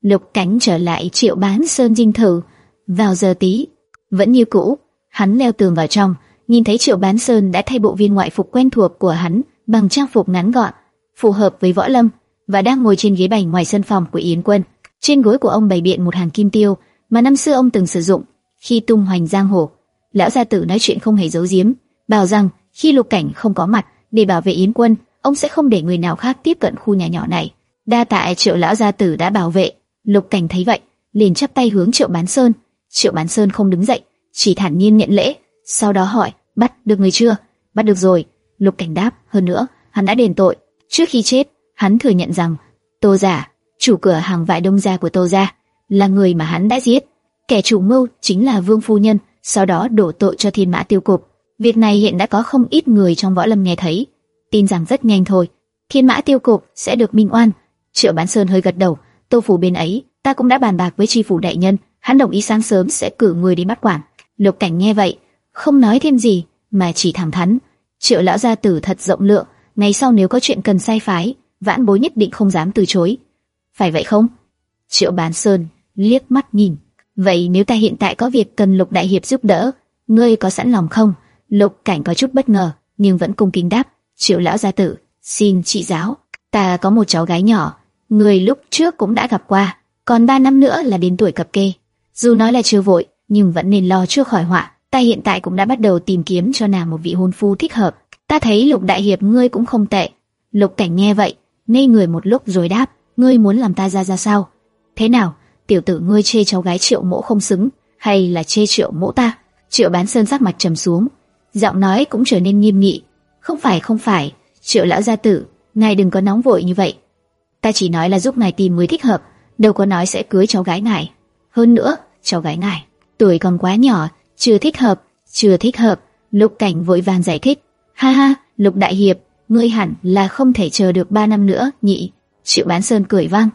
Lục Cảnh trở lại Triệu Bán Sơn dinh thự, vào giờ tí, vẫn như cũ, hắn leo tường vào trong, nhìn thấy Triệu Bán Sơn đã thay bộ viên ngoại phục quen thuộc của hắn bằng trang phục ngắn gọn, phù hợp với võ lâm, và đang ngồi trên ghế bành ngoài sân phòng của Yến Quân. Trên gối của ông bày biện một hàng kim tiêu mà năm xưa ông từng sử dụng khi tung hoành giang hồ. Lão gia tử nói chuyện không hề giấu giếm, bảo rằng khi Lục Cảnh không có mặt để bảo vệ Yến Quân, ông sẽ không để người nào khác tiếp cận khu nhà nhỏ này. Đa tại Triệu lão gia tử đã bảo vệ. Lục Cảnh thấy vậy, liền chắp tay hướng Triệu Bán Sơn. Triệu Bán Sơn không đứng dậy, chỉ thản nhiên nhận lễ, sau đó hỏi: "Bắt được người chưa?" "Bắt được rồi." Lục Cảnh đáp, hơn nữa, hắn đã đền tội. Trước khi chết, hắn thừa nhận rằng Tô giả, chủ cửa hàng vải đông gia của Tô gia, là người mà hắn đã giết. Kẻ chủ mưu chính là Vương phu nhân, sau đó đổ tội cho Thiên Mã Tiêu Cục. Việc này hiện đã có không ít người trong võ lâm nghe thấy, tin rằng rất nhanh thôi, Thiên Mã Tiêu Cục sẽ được minh oan. Triệu Bán Sơn hơi gật đầu, Tô phủ bên ấy, ta cũng đã bàn bạc với tri phủ đại nhân, hắn đồng ý sáng sớm sẽ cử người đi bắt quản. Lục Cảnh nghe vậy, không nói thêm gì, mà chỉ thẳng thắn. Triệu lão gia tử thật rộng lượng, ngày sau nếu có chuyện cần sai phái, vãn bối nhất định không dám từ chối. Phải vậy không? Triệu Bán Sơn liếc mắt nhìn. Vậy nếu ta hiện tại có việc cần Lục Đại Hiệp giúp đỡ, ngươi có sẵn lòng không? Lục Cảnh có chút bất ngờ, nhưng vẫn cung kính đáp. Triệu lão gia tử, xin trị giáo. Ta có một cháu gái nhỏ, người lúc trước cũng đã gặp qua, còn ba năm nữa là đến tuổi cập kê. Dù nói là chưa vội, nhưng vẫn nên lo chưa khỏi họa. Ta hiện tại cũng đã bắt đầu tìm kiếm cho nàng một vị hôn phu thích hợp. Ta thấy Lục Đại Hiệp ngươi cũng không tệ. Lục Cảnh nghe vậy, ngây người một lúc rồi đáp, ngươi muốn làm ta ra ra sao? Thế nào, tiểu tử ngươi chê cháu gái Triệu Mỗ không xứng, hay là chê Triệu Mỗ ta? Triệu Bán Sơn sắc mặt trầm xuống, giọng nói cũng trở nên nghiêm nghị. Không phải không phải, Triệu lão gia tử, ngài đừng có nóng vội như vậy. Ta chỉ nói là giúp ngài tìm người thích hợp, đâu có nói sẽ cưới cháu gái ngài. Hơn nữa, cháu gái ngài tuổi còn quá nhỏ, chưa thích hợp, chưa thích hợp. Lục Cảnh vội vàng giải thích. Ha ha, Lục Đại Hiệp, ngươi hẳn là không thể chờ được 3 năm nữa, nhị. Triệu Bán Sơn cười vang.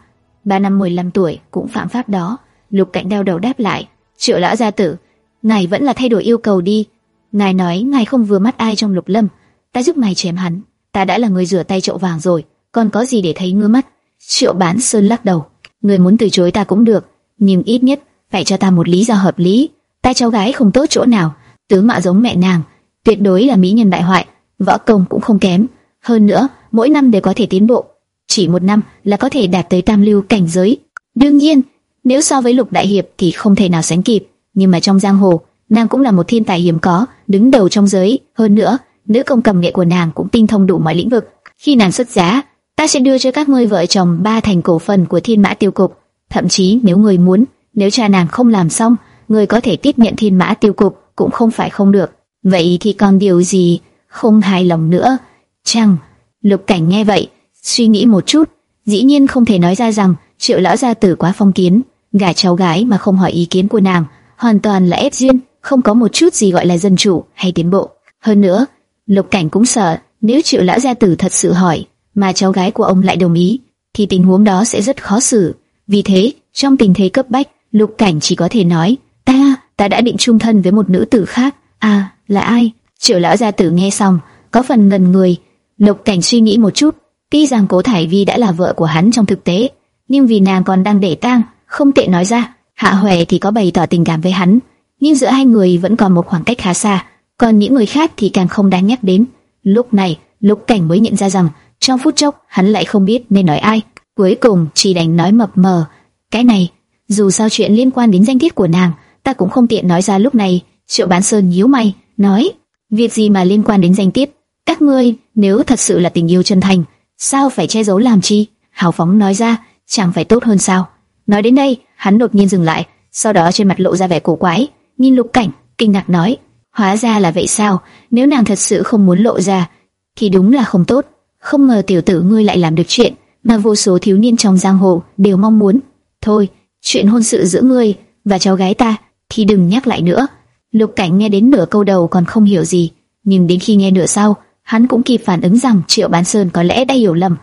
3 năm 15 tuổi cũng phạm pháp đó. Lục Cảnh đau đầu đáp lại. Triệu lão gia tử, ngài vẫn là thay đổi yêu cầu đi. Ngài nói ngài không vừa mắt ai trong Lục Lâm, ta giúp ngài chém hắn. Ta đã là người rửa tay chậu vàng rồi, còn có gì để thấy ngứa mắt? Triệu Bán Sơn lắc đầu. Người muốn từ chối ta cũng được, nhưng ít nhất phải cho ta một lý do hợp lý. Ta cháu gái không tốt chỗ nào, tướng mạo giống mẹ nàng, tuyệt đối là mỹ nhân bại hoại, võ công cũng không kém. Hơn nữa, mỗi năm đều có thể tiến bộ, chỉ một năm là có thể đạt tới tam lưu cảnh giới. đương nhiên, nếu so với lục đại hiệp thì không thể nào sánh kịp, nhưng mà trong giang hồ, nàng cũng là một thiên tài hiếm có, đứng đầu trong giới. Hơn nữa, nữ công cầm nghệ của nàng cũng tinh thông đủ mọi lĩnh vực. Khi nàng xuất giá, ta sẽ đưa cho các ngươi vợ chồng ba thành cổ phần của thiên mã tiêu cục. Thậm chí nếu người muốn, nếu cha nàng không làm xong, người có thể tiếp nhận thiên mã tiêu cục cũng không phải không được. Vậy thì còn điều gì không hài lòng nữa? Chăng? Lục Cảnh nghe vậy, suy nghĩ một chút, dĩ nhiên không thể nói ra rằng Triệu lão gia tử quá phong kiến, gả cháu gái mà không hỏi ý kiến của nàng, hoàn toàn là ép duyên, không có một chút gì gọi là dân chủ hay tiến bộ. Hơn nữa, Lục Cảnh cũng sợ, nếu Triệu lão gia tử thật sự hỏi, mà cháu gái của ông lại đồng ý, thì tình huống đó sẽ rất khó xử. Vì thế, trong tình thế cấp bách, Lục Cảnh chỉ có thể nói, ta, ta đã định chung thân với một nữ tử khác. À, là ai? Triệu lão gia tử nghe xong, có phần ngần người. Lục Cảnh suy nghĩ một chút, tuy rằng Cố Thải Vi đã là vợ của hắn trong thực tế, nhưng vì nàng còn đang để tang, không tiện nói ra. Hạ Huệ thì có bày tỏ tình cảm với hắn, nhưng giữa hai người vẫn còn một khoảng cách khá xa, còn những người khác thì càng không đáng nhắc đến. Lúc này, Lục Cảnh mới nhận ra rằng, trong phút chốc hắn lại không biết nên nói ai. Cuối cùng chỉ đành nói mập mờ, cái này dù sao chuyện liên quan đến danh tiết của nàng, ta cũng không tiện nói ra lúc này. Triệu Bán Sơn nhíu mày, nói: việc gì mà liên quan đến danh tiết? Các ngươi nếu thật sự là tình yêu chân thành, sao phải che giấu làm chi? Hào phóng nói ra, chẳng phải tốt hơn sao? Nói đến đây, hắn đột nhiên dừng lại, sau đó trên mặt lộ ra vẻ cổ quái, nhìn Lục Cảnh, kinh ngạc nói: hóa ra là vậy sao? Nếu nàng thật sự không muốn lộ ra, thì đúng là không tốt. Không ngờ tiểu tử ngươi lại làm được chuyện mà vô số thiếu niên trong giang hồ đều mong muốn. Thôi, chuyện hôn sự giữa ngươi và cháu gái ta thì đừng nhắc lại nữa. Lục Cảnh nghe đến nửa câu đầu còn không hiểu gì, nhưng đến khi nghe nửa sau, hắn cũng kịp phản ứng rằng Triệu Bán Sơn có lẽ đã hiểu lầm.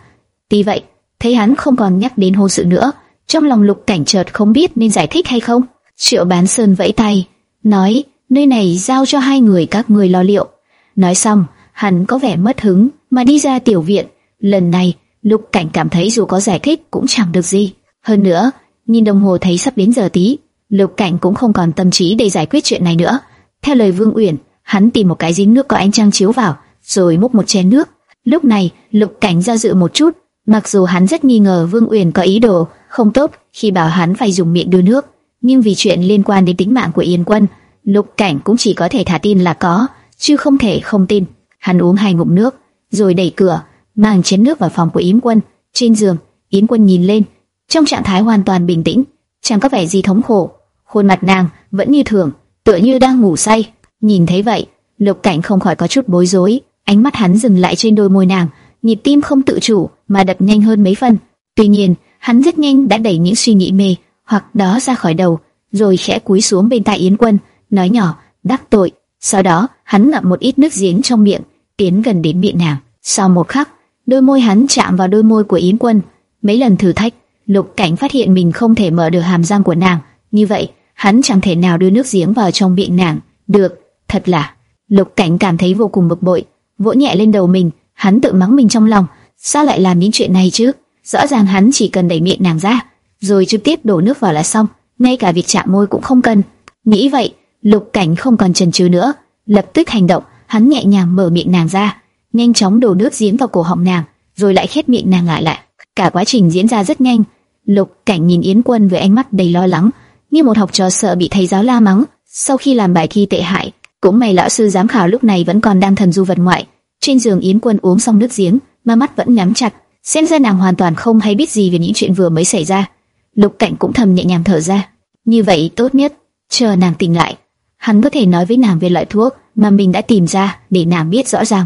Tuy vậy, thấy hắn không còn nhắc đến hôn sự nữa, trong lòng Lục Cảnh chợt không biết nên giải thích hay không. Triệu Bán Sơn vẫy tay, nói: nơi này giao cho hai người các ngươi lo liệu. Nói xong, hắn có vẻ mất hứng mà đi ra tiểu viện. Lần này, Lục Cảnh cảm thấy dù có giải thích cũng chẳng được gì. Hơn nữa, nhìn đồng hồ thấy sắp đến giờ tí, Lục Cảnh cũng không còn tâm trí để giải quyết chuyện này nữa. Theo lời Vương Uyển, hắn tìm một cái dính nước có ánh trăng chiếu vào, rồi múc một chén nước. Lúc này, Lục Cảnh do dự một chút, mặc dù hắn rất nghi ngờ Vương Uyển có ý đồ không tốt khi bảo hắn phải dùng miệng đưa nước, nhưng vì chuyện liên quan đến tính mạng của Yên Quân, Lục Cảnh cũng chỉ có thể thả tin là có, chứ không thể không tin. Hắn uống hai ngụm nước, rồi đẩy cửa, mang chén nước vào phòng của Yến Quân. Trên giường, Yến Quân nhìn lên, trong trạng thái hoàn toàn bình tĩnh, chẳng có vẻ gì thống khổ. Khuôn mặt nàng vẫn như thường, tựa như đang ngủ say. Nhìn thấy vậy, Lục Cảnh không khỏi có chút bối rối, ánh mắt hắn dừng lại trên đôi môi nàng, nhịp tim không tự chủ mà đập nhanh hơn mấy phần. Tuy nhiên, hắn rất nhanh đã đẩy những suy nghĩ mê hoặc đó ra khỏi đầu, rồi khẽ cúi xuống bên tai Yến Quân, nói nhỏ, đắc tội. Sau đó, hắn ngậm một ít nước giếng trong miệng, tiến gần đến miệng nàng. Sau một khắc, đôi môi hắn chạm vào đôi môi của Yến Quân. Mấy lần thử thách, Lục Cảnh phát hiện mình không thể mở được hàm răng của nàng. Như vậy, hắn chẳng thể nào đưa nước giếng vào trong miệng nàng. Được, thật là. Lục Cảnh cảm thấy vô cùng bực bội, vỗ nhẹ lên đầu mình, hắn tự mắng mình trong lòng, sao lại làm những chuyện này chứ? Rõ ràng hắn chỉ cần đẩy miệng nàng ra, rồi trực tiếp đổ nước vào là xong, ngay cả việc chạm môi cũng không cần. Nghĩ vậy, Lục Cảnh không còn chần chừ nữa, lập tức hành động, hắn nhẹ nhàng mở miệng nàng ra, nhanh chóng đổ nước giếng vào cổ họng nàng, rồi lại khép miệng nàng lại lại. Cả quá trình diễn ra rất nhanh. Lục Cảnh nhìn Yến Quân với ánh mắt đầy lo lắng, như một học trò sợ bị thầy giáo la mắng. Sau khi làm bài thi tệ hại, cũng may lão sư giám khảo lúc này vẫn còn đang thần du vật ngoại. Trên giường Yến Quân uống xong nước giếng, mà mắt vẫn nhắm chặt, xem ra nàng hoàn toàn không hay biết gì về những chuyện vừa mới xảy ra. Lục Cảnh cũng thầm nhẹ nhàng thở ra. Như vậy tốt nhất, chờ nàng tỉnh lại, hắn có thể nói với nàng về loại thuốc mà mình đã tìm ra để nàng biết rõ ràng.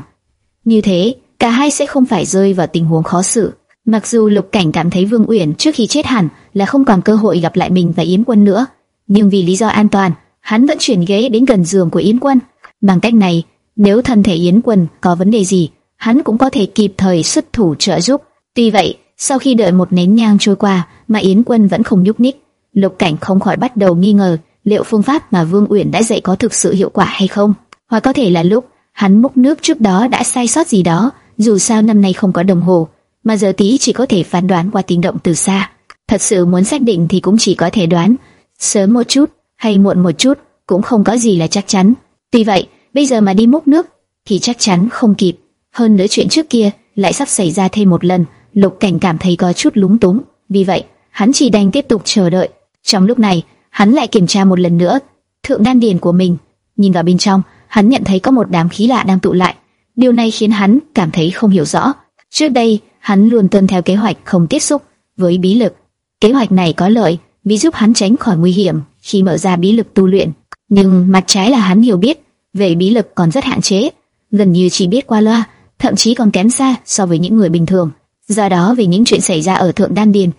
Như thế, cả hai sẽ không phải rơi vào tình huống khó xử. Mặc dù Lục Cảnh cảm thấy Vương Uyển trước khi chết hẳn là không còn cơ hội gặp lại mình và Yến Quân nữa, nhưng vì lý do an toàn, hắn vẫn chuyển ghế đến gần giường của Yến Quân. Bằng cách này, nếu thân thể Yến Quân có vấn đề gì, hắn cũng có thể kịp thời xuất thủ trợ giúp. Tuy vậy, sau khi đợi một nén nhang trôi qua mà Yến Quân vẫn không nhúc nhích, Lục Cảnh không khỏi bắt đầu nghi ngờ liệu phương pháp mà Vương Uyển đã dạy có thực sự hiệu quả hay không, hoặc có thể là lúc hắn múc nước trước đó đã sai sót gì đó. Dù sao năm nay không có đồng hồ, mà giờ tí chỉ có thể phán đoán qua tiếng động từ xa. Thật sự muốn xác định thì cũng chỉ có thể đoán, sớm một chút hay muộn một chút cũng không có gì là chắc chắn. Tuy vậy, bây giờ mà đi múc nước thì chắc chắn không kịp. Hơn nữa chuyện trước kia lại sắp xảy ra thêm một lần, Lục Cảnh cảm thấy có chút lúng túng. Vì vậy, hắn chỉ đành tiếp tục chờ đợi. Trong lúc này, hắn lại kiểm tra một lần nữa thượng đan điền của mình. Nhìn vào bên trong, hắn nhận thấy có một đám khí lạ đang tụ lại. Điều này khiến hắn cảm thấy không hiểu rõ. Trước đây, hắn luôn tuân theo kế hoạch không tiếp xúc với bí lực. Kế hoạch này có lợi vì giúp hắn tránh khỏi nguy hiểm khi mở ra bí lực tu luyện. Nhưng mặt trái là hắn hiểu biết về bí lực còn rất hạn chế, gần như chỉ biết qua loa, thậm chí còn kém xa so với những người bình thường. Do đó vì những chuyện xảy ra ở thượng đan điền,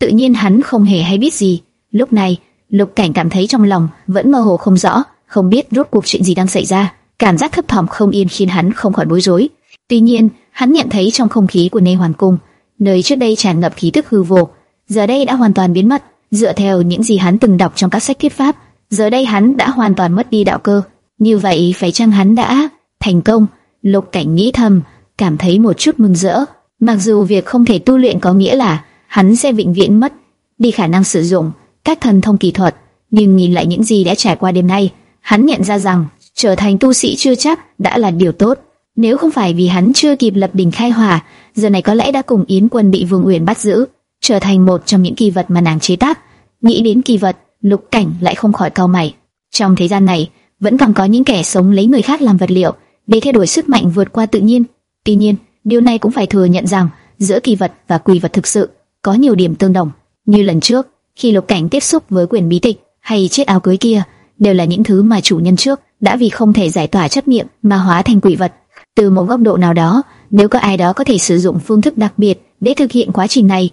tự nhiên hắn không hề hay biết gì. Lúc này, Lục Cảnh cảm thấy trong lòng vẫn mơ hồ không rõ, không biết rốt cuộc chuyện gì đang xảy ra. Cảm giác thấp thỏm không yên khiến hắn không khỏi bối rối. Tuy nhiên, hắn nhận thấy trong không khí của Nê Hoàn Cung, nơi trước đây tràn ngập khí tức hư vô, giờ đây đã hoàn toàn biến mất. Dựa theo những gì hắn từng đọc trong các sách thiết pháp, giờ đây hắn đã hoàn toàn mất đi đạo cơ. Như vậy phải chăng hắn đã thành công? Lục Cảnh nghĩ thầm, cảm thấy một chút mừng rỡ. Mặc dù việc không thể tu luyện có nghĩa là hắn sẽ vĩnh viễn mất đi khả năng sử dụng các thần thông kỳ thuật, nhưng nhìn lại những gì đã trải qua đêm nay, hắn nhận ra rằng trở thành tu sĩ chưa chắc đã là điều tốt. Nếu không phải vì hắn chưa kịp lập đỉnh khai hỏa, giờ này có lẽ đã cùng Yến Quân bị Vương Uyển bắt giữ, trở thành một trong những kỳ vật mà nàng chế tác. Nghĩ đến kỳ vật, Lục Cảnh lại không khỏi cau mày. Trong thế gian này, vẫn còn có những kẻ sống lấy người khác làm vật liệu để thay đổi sức mạnh vượt qua tự nhiên. Tuy nhiên, điều này cũng phải thừa nhận rằng giữa kỳ vật và quỷ vật thực sự có nhiều điểm tương đồng. Như lần trước, khi Lục Cảnh tiếp xúc với quyền bí tịch hay chiếc áo cưới kia, đều là những thứ mà chủ nhân trước đã vì không thể giải tỏa chấp niệm mà hóa thành quỷ vật. Từ một góc độ nào đó, nếu có ai đó có thể sử dụng phương thức đặc biệt để thực hiện quá trình này,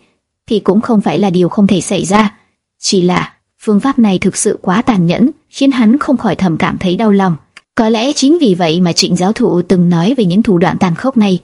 thì cũng không phải là điều không thể xảy ra. Chỉ là phương pháp này thực sự quá tàn nhẫn, khiến hắn không khỏi thầm cảm thấy đau lòng. Có lẽ chính vì vậy mà Trịnh giáo thụ từng nói về những thủ đoạn tàn khốc này,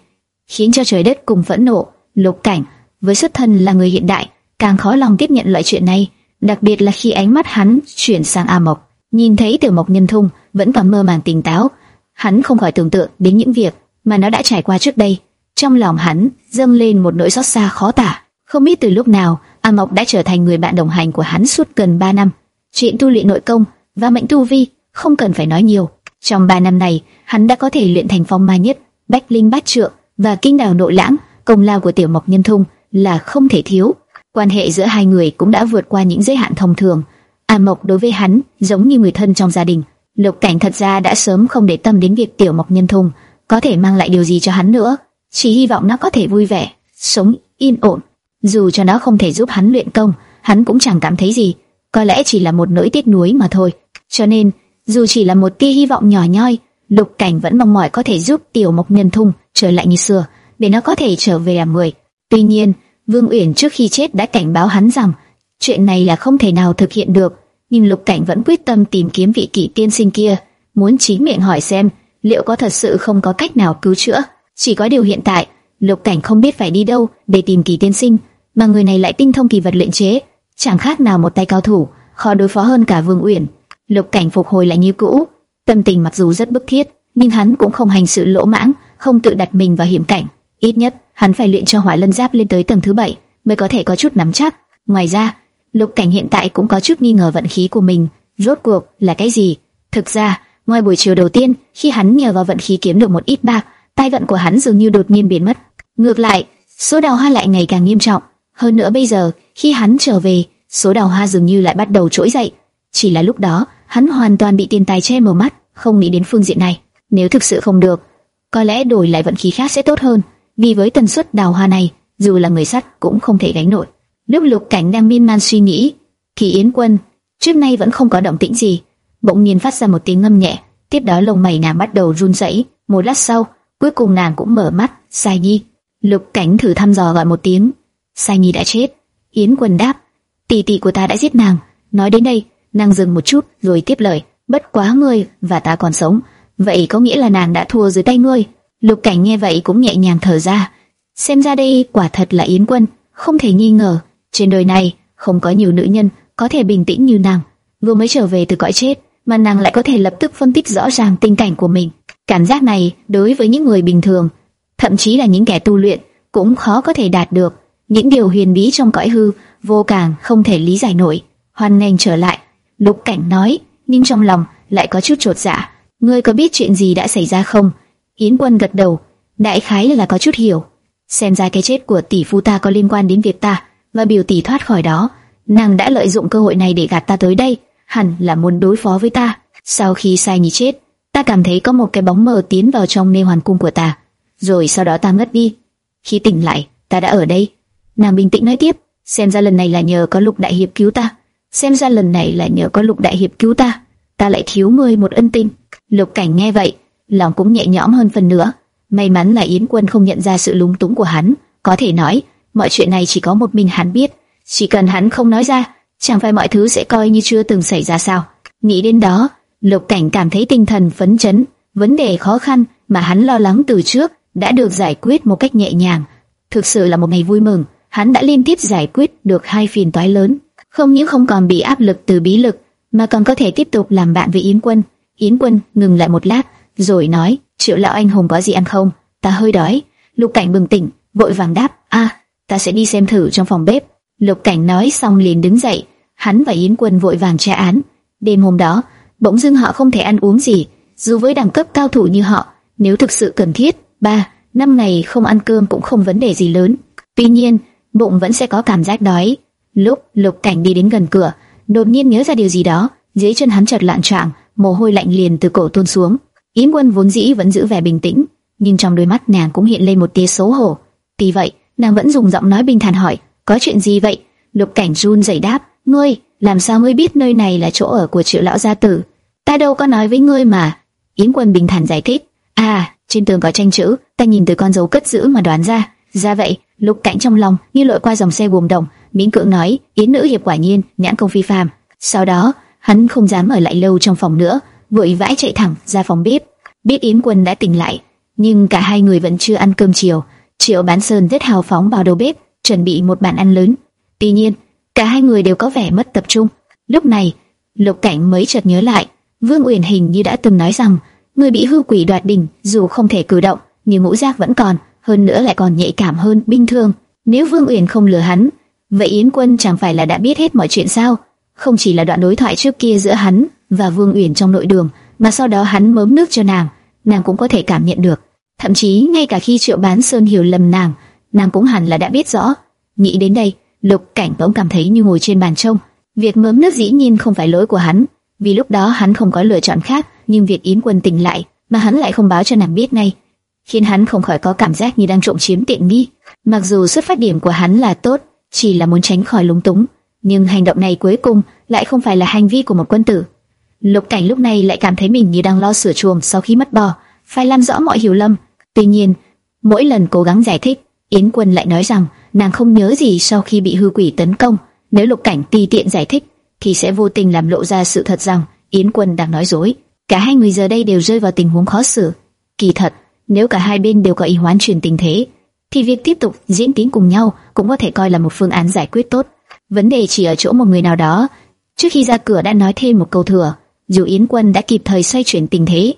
khiến cho trời đất cùng phẫn nộ. Lục Cảnh với xuất thân là người hiện đại, càng khó lòng tiếp nhận loại chuyện này, đặc biệt là khi ánh mắt hắn chuyển sang A Mộc, nhìn thấy Tiểu Mộc Nhân Thung vẫn còn mơ màng tỉnh táo, hắn không khỏi tưởng tượng đến những việc mà nó đã trải qua trước đây. Trong lòng hắn dâng lên một nỗi xót xa khó tả, không biết từ lúc nào A Mộc đã trở thành người bạn đồng hành của hắn suốt gần 3 năm. Chuyện tu luyện nội công và mệnh tu vi không cần phải nói nhiều. Trong 3 năm này, hắn đã có thể luyện thành phong ma nhất, bách linh bát trượng và kinh đào nội lãng. Công lao của Tiểu Mộc Nhân Thung là không thể thiếu. Quan hệ giữa hai người cũng đã vượt qua những giới hạn thông thường. A Mộc đối với hắn giống như người thân trong gia đình. Lục Cảnh thật ra đã sớm không để tâm đến việc Tiểu Mộc Nhân Thùng có thể mang lại điều gì cho hắn nữa, chỉ hy vọng nó có thể vui vẻ, sống yên ổn. Dù cho nó không thể giúp hắn luyện công, hắn cũng chẳng cảm thấy gì, có lẽ chỉ là một nỗi tiếc nuối mà thôi. Cho nên, dù chỉ là một tia hy vọng nhỏ nhoi, Lục Cảnh vẫn mong mỏi có thể giúp Tiểu Mộc Nhân Thung trở lại như xưa, để nó có thể trở về làm người. Tuy nhiên, Vương Uyển trước khi chết đã cảnh báo hắn rằng chuyện này là không thể nào thực hiện được, nhưng Lục Cảnh vẫn quyết tâm tìm kiếm vị kỷ tiên sinh kia, muốn chính miệng hỏi xem liệu có thật sự không có cách nào cứu chữa. Chỉ có điều hiện tại, Lục Cảnh không biết phải đi đâu để tìm kỳ tiên sinh, mà người này lại tinh thông kỳ vật luyện chế, chẳng khác nào một tay cao thủ, khó đối phó hơn cả Vương Uyển. Lục Cảnh phục hồi lại như cũ, tâm tình mặc dù rất bức thiết, nhưng hắn cũng không hành sự lỗ mãng, không tự đặt mình vào hiểm cảnh. Ít nhất, hắn phải luyện cho Hỏa Lân Giáp lên tới tầng thứ bảy mới có thể có chút nắm chắc. Ngoài ra, Lục Cảnh hiện tại cũng có chút nghi ngờ vận khí của mình, rốt cuộc là cái gì? Thực ra, ngoài buổi chiều đầu tiên, khi hắn nhờ vào vận khí kiếm được một ít bạc, tai vận của hắn dường như đột nhiên biến mất. Ngược lại, số đào hoa lại ngày càng nghiêm trọng. Hơn nữa bây giờ, khi hắn trở về, số đào hoa dường như lại bắt đầu trỗi dậy. Chỉ là lúc đó, hắn hoàn toàn bị tiền tài che mờ mắt, không nghĩ đến phương diện này. Nếu thực sự không được, có lẽ đổi lại vận khí khác sẽ tốt hơn. Vì với tần suất đào hoa này, dù là người sắt cũng không thể gánh nổi. Lúc Lục Cảnh đang miên man suy nghĩ, thì Yến Quân trước nay vẫn không có động tĩnh gì, bỗng nhiên phát ra một tiếng ngâm nhẹ, tiếp đó lông mày nàng bắt đầu run rẩy. Một lát sau, cuối cùng nàng cũng mở mắt. Sai Nhi, Lục Cảnh thử thăm dò gọi một tiếng. Sai Nhi đã chết. Yến Quân đáp, tỷ tỷ của ta đã giết nàng. Nói đến đây, nàng dừng một chút rồi tiếp lời, bất quá ngươi và ta còn sống, vậy có nghĩa là nàng đã thua dưới tay ngươi. Lục Cảnh nghe vậy cũng nhẹ nhàng thở ra, xem ra đây quả thật là Yến Quân, không thể nghi ngờ. Trên đời này không có nhiều nữ nhân có thể bình tĩnh như nàng. Vừa mới trở về từ cõi chết, mà nàng lại có thể lập tức phân tích rõ ràng tình cảnh của mình. Cảm giác này đối với những người bình thường, thậm chí là những kẻ tu luyện cũng khó có thể đạt được. Những điều huyền bí trong cõi hư vô càng không thể lý giải nổi. Hoan nghênh trở lại, Lục Cảnh nói, nhưng trong lòng lại có chút trột dạ. Ngươi có biết chuyện gì đã xảy ra không? Yến Quân gật đầu, đại khái là có chút hiểu. Xem ra cái chết của tỷ phu ta có liên quan đến việc ta và biểu tỷ thoát khỏi đó. Nàng đã lợi dụng cơ hội này để gạt ta tới đây, hẳn là muốn đối phó với ta. Sau khi sai nhị chết, ta cảm thấy có một cái bóng mờ tiến vào trong nê hoàn cung của ta, rồi sau đó ta ngất đi. Khi tỉnh lại, ta đã ở đây. Nàng bình tĩnh nói tiếp, xem ra lần này là nhờ có lục đại hiệp cứu ta. Xem ra lần này là nhờ có lục đại hiệp cứu ta. Ta lại thiếu ngươi một ân tình. Lục cảnh nghe vậy, lòng cũng nhẹ nhõm hơn phần nữa. May mắn là Yến Quân không nhận ra sự lúng túng của hắn, có thể nói, mọi chuyện này chỉ có một mình hắn biết, chỉ cần hắn không nói ra, chẳng phải mọi thứ sẽ coi như chưa từng xảy ra sao? Nghĩ đến đó, Lục Cảnh cảm thấy tinh thần phấn chấn, vấn đề khó khăn mà hắn lo lắng từ trước đã được giải quyết một cách nhẹ nhàng. Thực sự là một ngày vui mừng, hắn đã liên tiếp giải quyết được hai phiền toái lớn, không những không còn bị áp lực từ bí lực, mà còn có thể tiếp tục làm bạn với Yến Quân. Yến Quân ngừng lại một lát, rồi nói: "Triệu lão anh hùng có gì ăn không? Ta hơi đói." Lục Cảnh bừng tỉnh, vội vàng đáp: "A, ta sẽ đi xem thử trong phòng bếp." Lục Cảnh nói xong liền đứng dậy, hắn và Yến Quân vội vàng tra án. Đêm hôm đó, bỗng dưng họ không thể ăn uống gì, dù với đẳng cấp cao thủ như họ, nếu thực sự cần thiết, ba, năm ngày không ăn cơm cũng không vấn đề gì lớn. Tuy nhiên, bụng vẫn sẽ có cảm giác đói. Lúc Lục Cảnh đi đến gần cửa, đột nhiên nhớ ra điều gì đó, dưới chân hắn chợt loạn choạng, mồ hôi lạnh liền từ cổ tuôn xuống. Yến Quân vốn dĩ vẫn giữ vẻ bình tĩnh, nhưng trong đôi mắt nàng cũng hiện lên một tia xấu hổ. vì vậy, nàng vẫn dùng giọng nói bình thản hỏi: "Có chuyện gì vậy?" Lục Cảnh run rẩy đáp: "Ngươi, làm sao ngươi biết nơi này là chỗ ở của Triệu lão gia tử?" "Ta đâu có nói với ngươi mà." Yến Quân bình thản giải thích: "À, trên tường có tranh chữ, ta nhìn từ con dấu cất giữ mà đoán ra." Ra vậy, Lục Cảnh trong lòng như lội qua dòng xe gồm đồng, miễn cưỡng nói: "Yến nữ hiệp quả nhiên nhãn công phi phàm." Sau đó, hắn không dám ở lại lâu trong phòng nữa, vội vãi chạy thẳng ra phòng bếp. Biết Yến Quân đã tỉnh lại, nhưng cả hai người vẫn chưa ăn cơm chiều. Triệu Bán Sơn rất hào phóng vào đầu bếp, chuẩn bị một bàn ăn lớn. Tuy nhiên, cả hai người đều có vẻ mất tập trung. Lúc này, Lục Cảnh mới chợt nhớ lại, Vương Uyển hình như đã từng nói rằng, người bị hư quỷ đoạt đỉnh, dù không thể cử động, nhưng ngũ giác vẫn còn, hơn nữa lại còn nhạy cảm hơn bình thường. Nếu Vương Uyển không lừa hắn, Vậy Yến Quân chẳng phải là đã biết hết mọi chuyện sao? Không chỉ là đoạn đối thoại trước kia giữa hắn và Vương Uyển trong nội đường, mà sau đó hắn mớm nước cho nàng, nàng cũng có thể cảm nhận được. Thậm chí ngay cả khi Triệu Bán Sơn hiểu lầm nàng, nàng cũng hẳn là đã biết rõ. Nghĩ đến đây, Lục Cảnh bỗng cảm thấy như ngồi trên bàn trông. Việc mớm nước dĩ nhiên không phải lỗi của hắn, vì lúc đó hắn không có lựa chọn khác. Nhưng việc Yến Quân tỉnh lại, mà hắn lại không báo cho nàng biết ngay, khiến hắn không khỏi có cảm giác như đang trộm chiếm tiện nghi. Mặc dù xuất phát điểm của hắn là tốt, chỉ là muốn tránh khỏi lúng túng, nhưng hành động này cuối cùng lại không phải là hành vi của một quân tử. Lục Cảnh lúc này lại cảm thấy mình như đang lo sửa chuồng sau khi mất bò, phải làm rõ mọi hiểu lầm. Tuy nhiên, mỗi lần cố gắng giải thích, Yến Quân lại nói rằng nàng không nhớ gì sau khi bị hư quỷ tấn công. Nếu Lục Cảnh tùy tiện giải thích, thì sẽ vô tình làm lộ ra sự thật rằng Yến Quân đang nói dối. Cả hai người giờ đây đều rơi vào tình huống khó xử. Kỳ thật, nếu cả hai bên đều có ý hoán chuyển tình thế, thì việc tiếp tục diễn tiến cùng nhau cũng có thể coi là một phương án giải quyết tốt. Vấn đề chỉ ở chỗ một người nào đó. Trước khi ra cửa đã nói thêm một câu thừa, dù Yến Quân đã kịp thời xoay chuyển tình thế,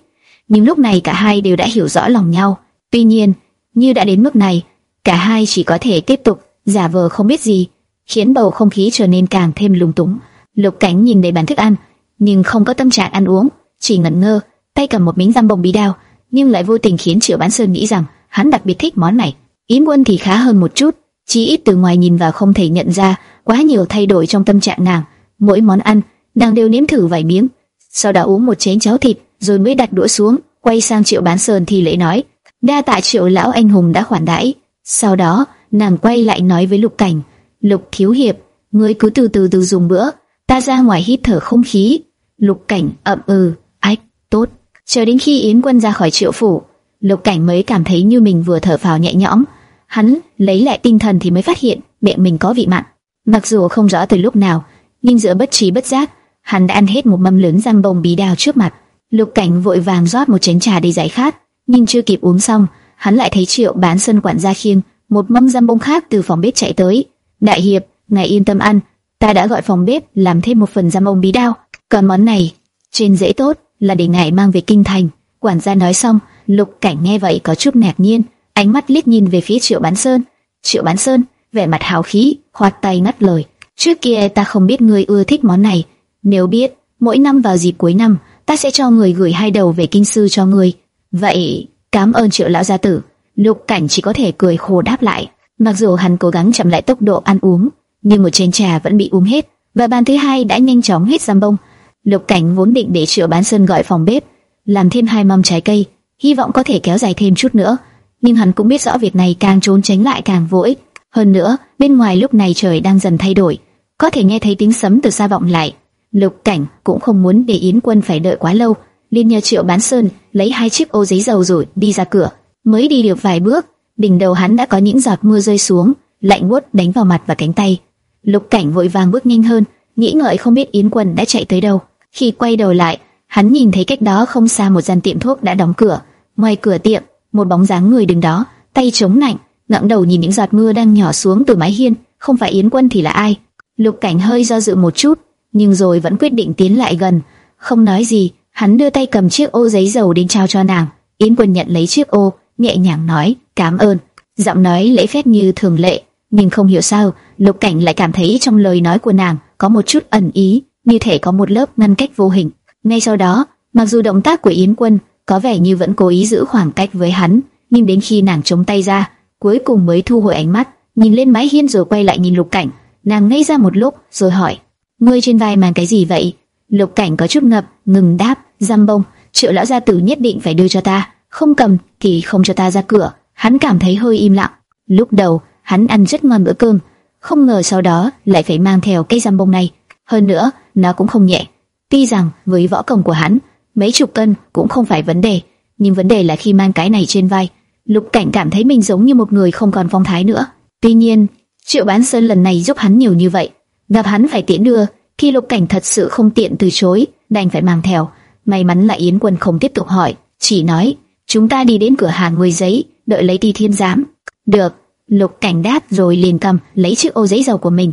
nhưng lúc này cả hai đều đã hiểu rõ lòng nhau. Tuy nhiên, như đã đến mức này, cả hai chỉ có thể tiếp tục giả vờ không biết gì, khiến bầu không khí trở nên càng thêm lung túng. Lục Cảnh nhìn đầy bàn thức ăn, nhưng không có tâm trạng ăn uống, chỉ ngẩn ngơ, tay cầm một miếng giam bông bí đao, nhưng lại vô tình khiến Triệu Bán Sơn nghĩ rằng hắn đặc biệt thích món này. Yến Quân thì khá hơn một chút, chỉ ít từ ngoài nhìn vào không thể nhận ra quá nhiều thay đổi trong tâm trạng nàng. Mỗi món ăn, nàng đều nếm thử vài miếng, sau đó uống một chén cháo thịt, rồi mới đặt đũa xuống, quay sang Triệu Bán Sơn thì lễ nói: "Đa tạ Triệu lão anh hùng đã khoản đãi." Sau đó, nàng quay lại nói với Lục Cảnh: "Lục thiếu hiệp, ngươi cứ từ từ từ dùng bữa, ta ra ngoài hít thở không khí." Lục Cảnh ậm ừ, ách, tốt. Chờ đến khi Yến Quân ra khỏi Triệu phủ, Lục Cảnh mới cảm thấy như mình vừa thở phào nhẹ nhõm. Hắn lấy lại tinh thần thì mới phát hiện mẹ mình có vị mặn. Mặc dù không rõ từ lúc nào, nhưng giữa bất trí bất giác, hắn đã ăn hết một mâm lớn răm bông bí đào trước mặt. Lục Cảnh vội vàng rót một chén trà để giải khát, nhưng chưa kịp uống xong, hắn lại thấy Triệu Bán sơn quản gia khiêng một mâm răm bông khác từ phòng bếp chạy tới. Đại hiệp, ngài yên tâm ăn, ta đã gọi phòng bếp làm thêm một phần răm bông bí đao, còn món này trên dễ tốt là để ngài mang về kinh thành. Quản gia nói xong, Lục Cảnh nghe vậy có chút ngạc nhiên, ánh mắt liếc nhìn về phía Triệu Bán Sơn. Triệu Bán Sơn, vẻ mặt hào khí, khoát tay ngắt lời. Trước kia ta không biết ngươi ưa thích món này, nếu biết, mỗi năm vào dịp cuối năm, ta sẽ cho người gửi hai đầu về kinh sư cho ngươi. Vậy, cảm ơn Triệu lão gia tử. Lục Cảnh chỉ có thể cười khổ đáp lại. Mặc dù hắn cố gắng chậm lại tốc độ ăn uống, nhưng một chén trà vẫn bị uống hết, và bàn thứ hai đã nhanh chóng hết giam bông. Lục Cảnh vốn định để Triệu Bán Sơn gọi phòng bếp, làm thêm hai mâm trái cây, hy vọng có thể kéo dài thêm chút nữa. Nhưng hắn cũng biết rõ việc này càng trốn tránh lại càng vô ích. Hơn nữa, bên ngoài lúc này trời đang dần thay đổi, có thể nghe thấy tiếng sấm từ xa vọng lại. Lục Cảnh cũng không muốn để Yến Quân phải đợi quá lâu, liền nhờ Triệu Bán Sơn lấy hai chiếc ô giấy dầu rồi đi ra cửa. Mới đi được vài bước, đỉnh đầu hắn đã có những giọt mưa rơi xuống, lạnh buốt đánh vào mặt và cánh tay. Lục Cảnh vội vàng bước nhanh hơn, nghĩ ngợi không biết Yến Quân đã chạy tới đâu. Khi quay đầu lại, hắn nhìn thấy cách đó không xa một gian tiệm thuốc đã đóng cửa. Ngoài cửa tiệm, một bóng dáng người đứng đó, tay chống nạnh, ngẩng đầu nhìn những giọt mưa đang nhỏ xuống từ mái hiên, không phải Yến Quân thì là ai? Lục Cảnh hơi do dự một chút, nhưng rồi vẫn quyết định tiến lại gần, không nói gì, hắn đưa tay cầm chiếc ô giấy dầu đến trao cho nàng. Yến Quân nhận lấy chiếc ô, nhẹ nhàng nói, "Cảm ơn." Giọng nói lễ phép như thường lệ, nhưng không hiểu sao, Lục Cảnh lại cảm thấy trong lời nói của nàng có một chút ẩn ý, như thể có một lớp ngăn cách vô hình. Ngay sau đó, mặc dù động tác của Yến Quân có vẻ như vẫn cố ý giữ khoảng cách với hắn, nhưng đến khi nàng chống tay ra, cuối cùng mới thu hồi ánh mắt, nhìn lên mái hiên rồi quay lại nhìn Lục Cảnh. Nàng ngây ra một lúc rồi hỏi: "Ngươi trên vai mang cái gì vậy?" Lục Cảnh có chút ngập, ngừng đáp: "Giam bông, Triệu lão gia tử nhất định phải đưa cho ta, không cầm thì không cho ta ra cửa." Hắn cảm thấy hơi im lặng. Lúc đầu, hắn ăn rất ngon bữa cơm, không ngờ sau đó lại phải mang theo cây giam bông này. Hơn nữa, nó cũng không nhẹ. Tuy rằng với võ công của hắn, mấy chục cân cũng không phải vấn đề, nhưng vấn đề là khi mang cái này trên vai, Lục Cảnh cảm thấy mình giống như một người không còn phong thái nữa. Tuy nhiên, Triệu Bán Sơn lần này giúp hắn nhiều như vậy, gặp hắn phải tiễn đưa, khi Lục Cảnh thật sự không tiện từ chối, đành phải mang theo. May mắn là Yến Quân không tiếp tục hỏi, chỉ nói, chúng ta đi đến cửa hàng người giấy, đợi lấy ti thiên giám. Được, Lục Cảnh đáp rồi liền cầm lấy chiếc ô giấy dầu của mình.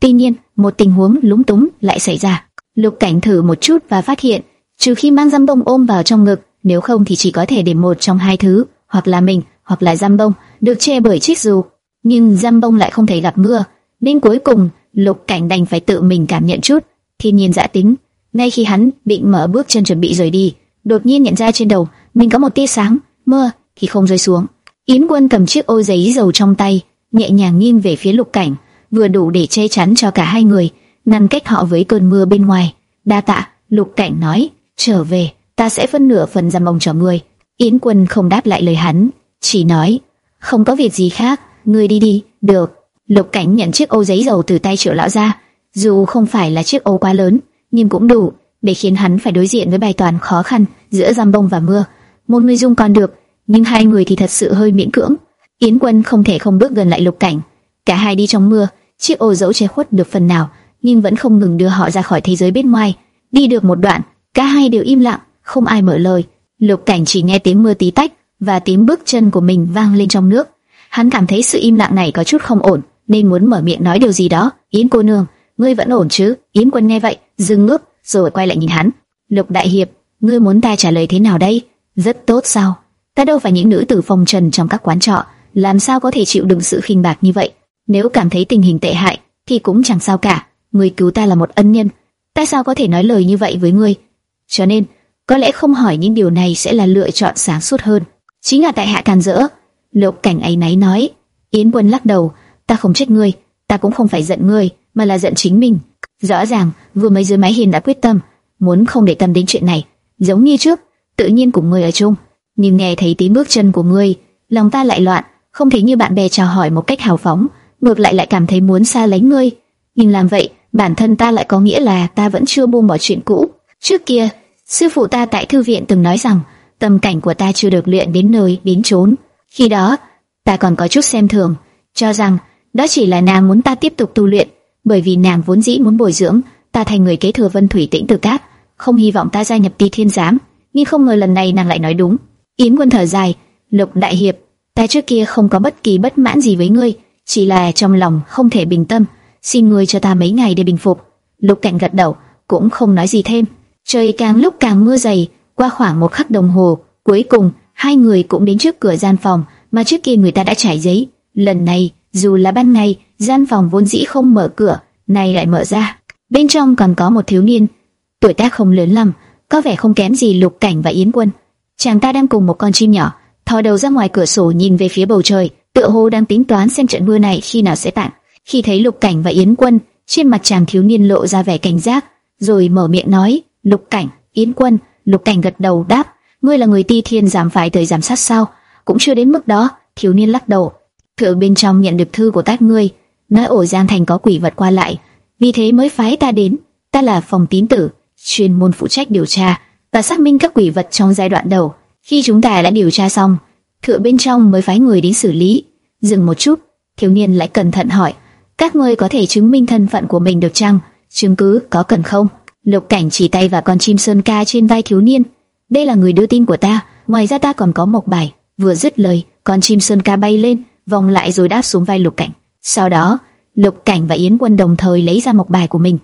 Tuy nhiên, một tình huống lúng túng lại xảy ra. Lục Cảnh thử một chút và phát hiện, trừ khi mang giam bông ôm vào trong ngực, nếu không thì chỉ có thể để một trong hai thứ, hoặc là mình, hoặc là giam bông, được che bởi chiếc dù. Nhưng giam bông lại không thể gặp mưa, nên cuối cùng Lục Cảnh đành phải tự mình cảm nhận chút. Thiên nhiên giả dạ tính, ngay khi hắn định mở bước chân chuẩn bị rời đi, đột nhiên nhận ra trên đầu mình có một tia sáng, mưa thì không rơi xuống. Yến Quân cầm chiếc ô giấy dầu trong tay, nhẹ nhàng nghiêng về phía Lục Cảnh, vừa đủ để che chắn cho cả hai người, ngăn cách họ với cơn mưa bên ngoài. Đa tạ, Lục Cảnh nói, trở về, ta sẽ phân nửa phần giam mông cho ngươi. Yến Quân không đáp lại lời hắn, chỉ nói, không có việc gì khác, ngươi đi đi, được. Lục Cảnh nhận chiếc ô giấy dầu từ tay Triệu lão ra, dù không phải là chiếc ô quá lớn, nhưng cũng đủ để khiến hắn phải đối diện với bài toán khó khăn giữa giam bông và mưa. Một người dung còn được, nhưng hai người thì thật sự hơi miễn cưỡng. Yến Quân không thể không bước gần lại Lục Cảnh. Cả hai đi trong mưa, chiếc ô dẫu che khuất được phần nào, nhưng vẫn không ngừng đưa họ ra khỏi thế giới bên ngoài. Đi được một đoạn, cả hai đều im lặng, không ai mở lời. Lục Cảnh chỉ nghe tiếng mưa tí tách và tiếng bước chân của mình vang lên trong nước. Hắn cảm thấy sự im lặng này có chút không ổn, nên muốn mở miệng nói điều gì đó. Yến cô nương, ngươi vẫn ổn chứ? Yến Quân nghe vậy, dừng ngước, rồi quay lại nhìn hắn. Lục Đại Hiệp, ngươi muốn ta trả lời thế nào đây? Rất tốt sao? Ta đâu phải những nữ tử phong trần trong các quán trọ, làm sao có thể chịu đựng sự khinh bạc như vậy? Nếu cảm thấy tình hình tệ hại, thì cũng chẳng sao cả. Ngươi cứu ta là một ân nhân, ta sao có thể nói lời như vậy với ngươi? Cho nên, có lẽ không hỏi những điều này sẽ là lựa chọn sáng suốt hơn. Chính là tại hạ càn rỡ. Lục cảnh ấy náy nói. Yến Quân lắc đầu, ta không trách ngươi, ta cũng không phải giận ngươi, mà là giận chính mình. Rõ ràng, vừa mới dưới mái hiên đã quyết tâm, muốn không để tâm đến chuyện này, giống như trước, tự nhiên cùng ngươi ở chung. Nhưng nghe thấy tiếng bước chân của ngươi, lòng ta lại loạn, không thấy như bạn bè chào hỏi một cách hào phóng, ngược lại lại cảm thấy muốn xa lánh ngươi. Nhưng làm vậy, bản thân ta lại có nghĩa là ta vẫn chưa buông bỏ chuyện cũ. Trước kia, sư phụ ta tại thư viện từng nói rằng, tâm cảnh của ta chưa được luyện đến nơi đến chốn. Khi đó, ta còn có chút xem thường, cho rằng đó chỉ là nàng muốn ta tiếp tục tu luyện, bởi vì nàng vốn dĩ muốn bồi dưỡng ta thành người kế thừa Vân Thủy Tĩnh Tử Cát, không hy vọng ta gia nhập Ti Thiên Giám, nhưng không ngờ lần này nàng lại nói đúng. Yến Quân thở dài, Lục đại hiệp, ta trước kia không có bất kỳ bất mãn gì với ngươi, chỉ là trong lòng không thể bình tâm, xin ngươi cho ta mấy ngày để bình phục. Lục Cảnh gật đầu, cũng không nói gì thêm. Trời càng lúc càng mưa dày, qua khoảng một khắc đồng hồ, cuối cùng hai người cũng đến trước cửa gian phòng mà trước kia người ta đã trải giấy. Lần này, dù là ban ngày, gian phòng vốn dĩ không mở cửa, nay lại mở ra. Bên trong còn có một thiếu niên, tuổi tác không lớn lắm, có vẻ không kém gì Lục Cảnh và Yến Quân. Chàng ta đang cùng một con chim nhỏ, thò đầu ra ngoài cửa sổ nhìn về phía bầu trời, tựa hồ đang tính toán xem trận mưa này khi nào sẽ tạnh. Khi thấy Lục Cảnh và Yến Quân, trên mặt chàng thiếu niên lộ ra vẻ cảnh giác, rồi mở miệng nói: "Lục Cảnh, Yến Quân." Lục Cảnh gật đầu đáp: "Ngươi là người Ti Thiên giảm phái tới giám sát sao?" Cũng chưa đến mức đó, thiếu niên lắc đầu. Thử bên trong nhận được thư của các ngươi, nói ổ Giang Thành có quỷ vật qua lại, vì thế mới phái ta đến. Ta là phòng tín tử, chuyên môn phụ trách điều tra và xác minh các quỷ vật trong giai đoạn đầu. Khi chúng ta đã điều tra xong, thựa bên trong mới phái người đến xử lý. Dừng một chút, thiếu niên lại cẩn thận hỏi: các ngươi có thể chứng minh thân phận của mình được chăng? Chứng cứ có cần không? Lục Cảnh chỉ tay vào con chim sơn ca trên vai thiếu niên. Đây là người đưa tin của ta. Ngoài ra ta còn có một bài. Vừa dứt lời, con chim sơn ca bay lên, vòng lại rồi đáp xuống vai Lục Cảnh. Sau đó, Lục Cảnh và Yến Quân đồng thời lấy ra một bài của mình.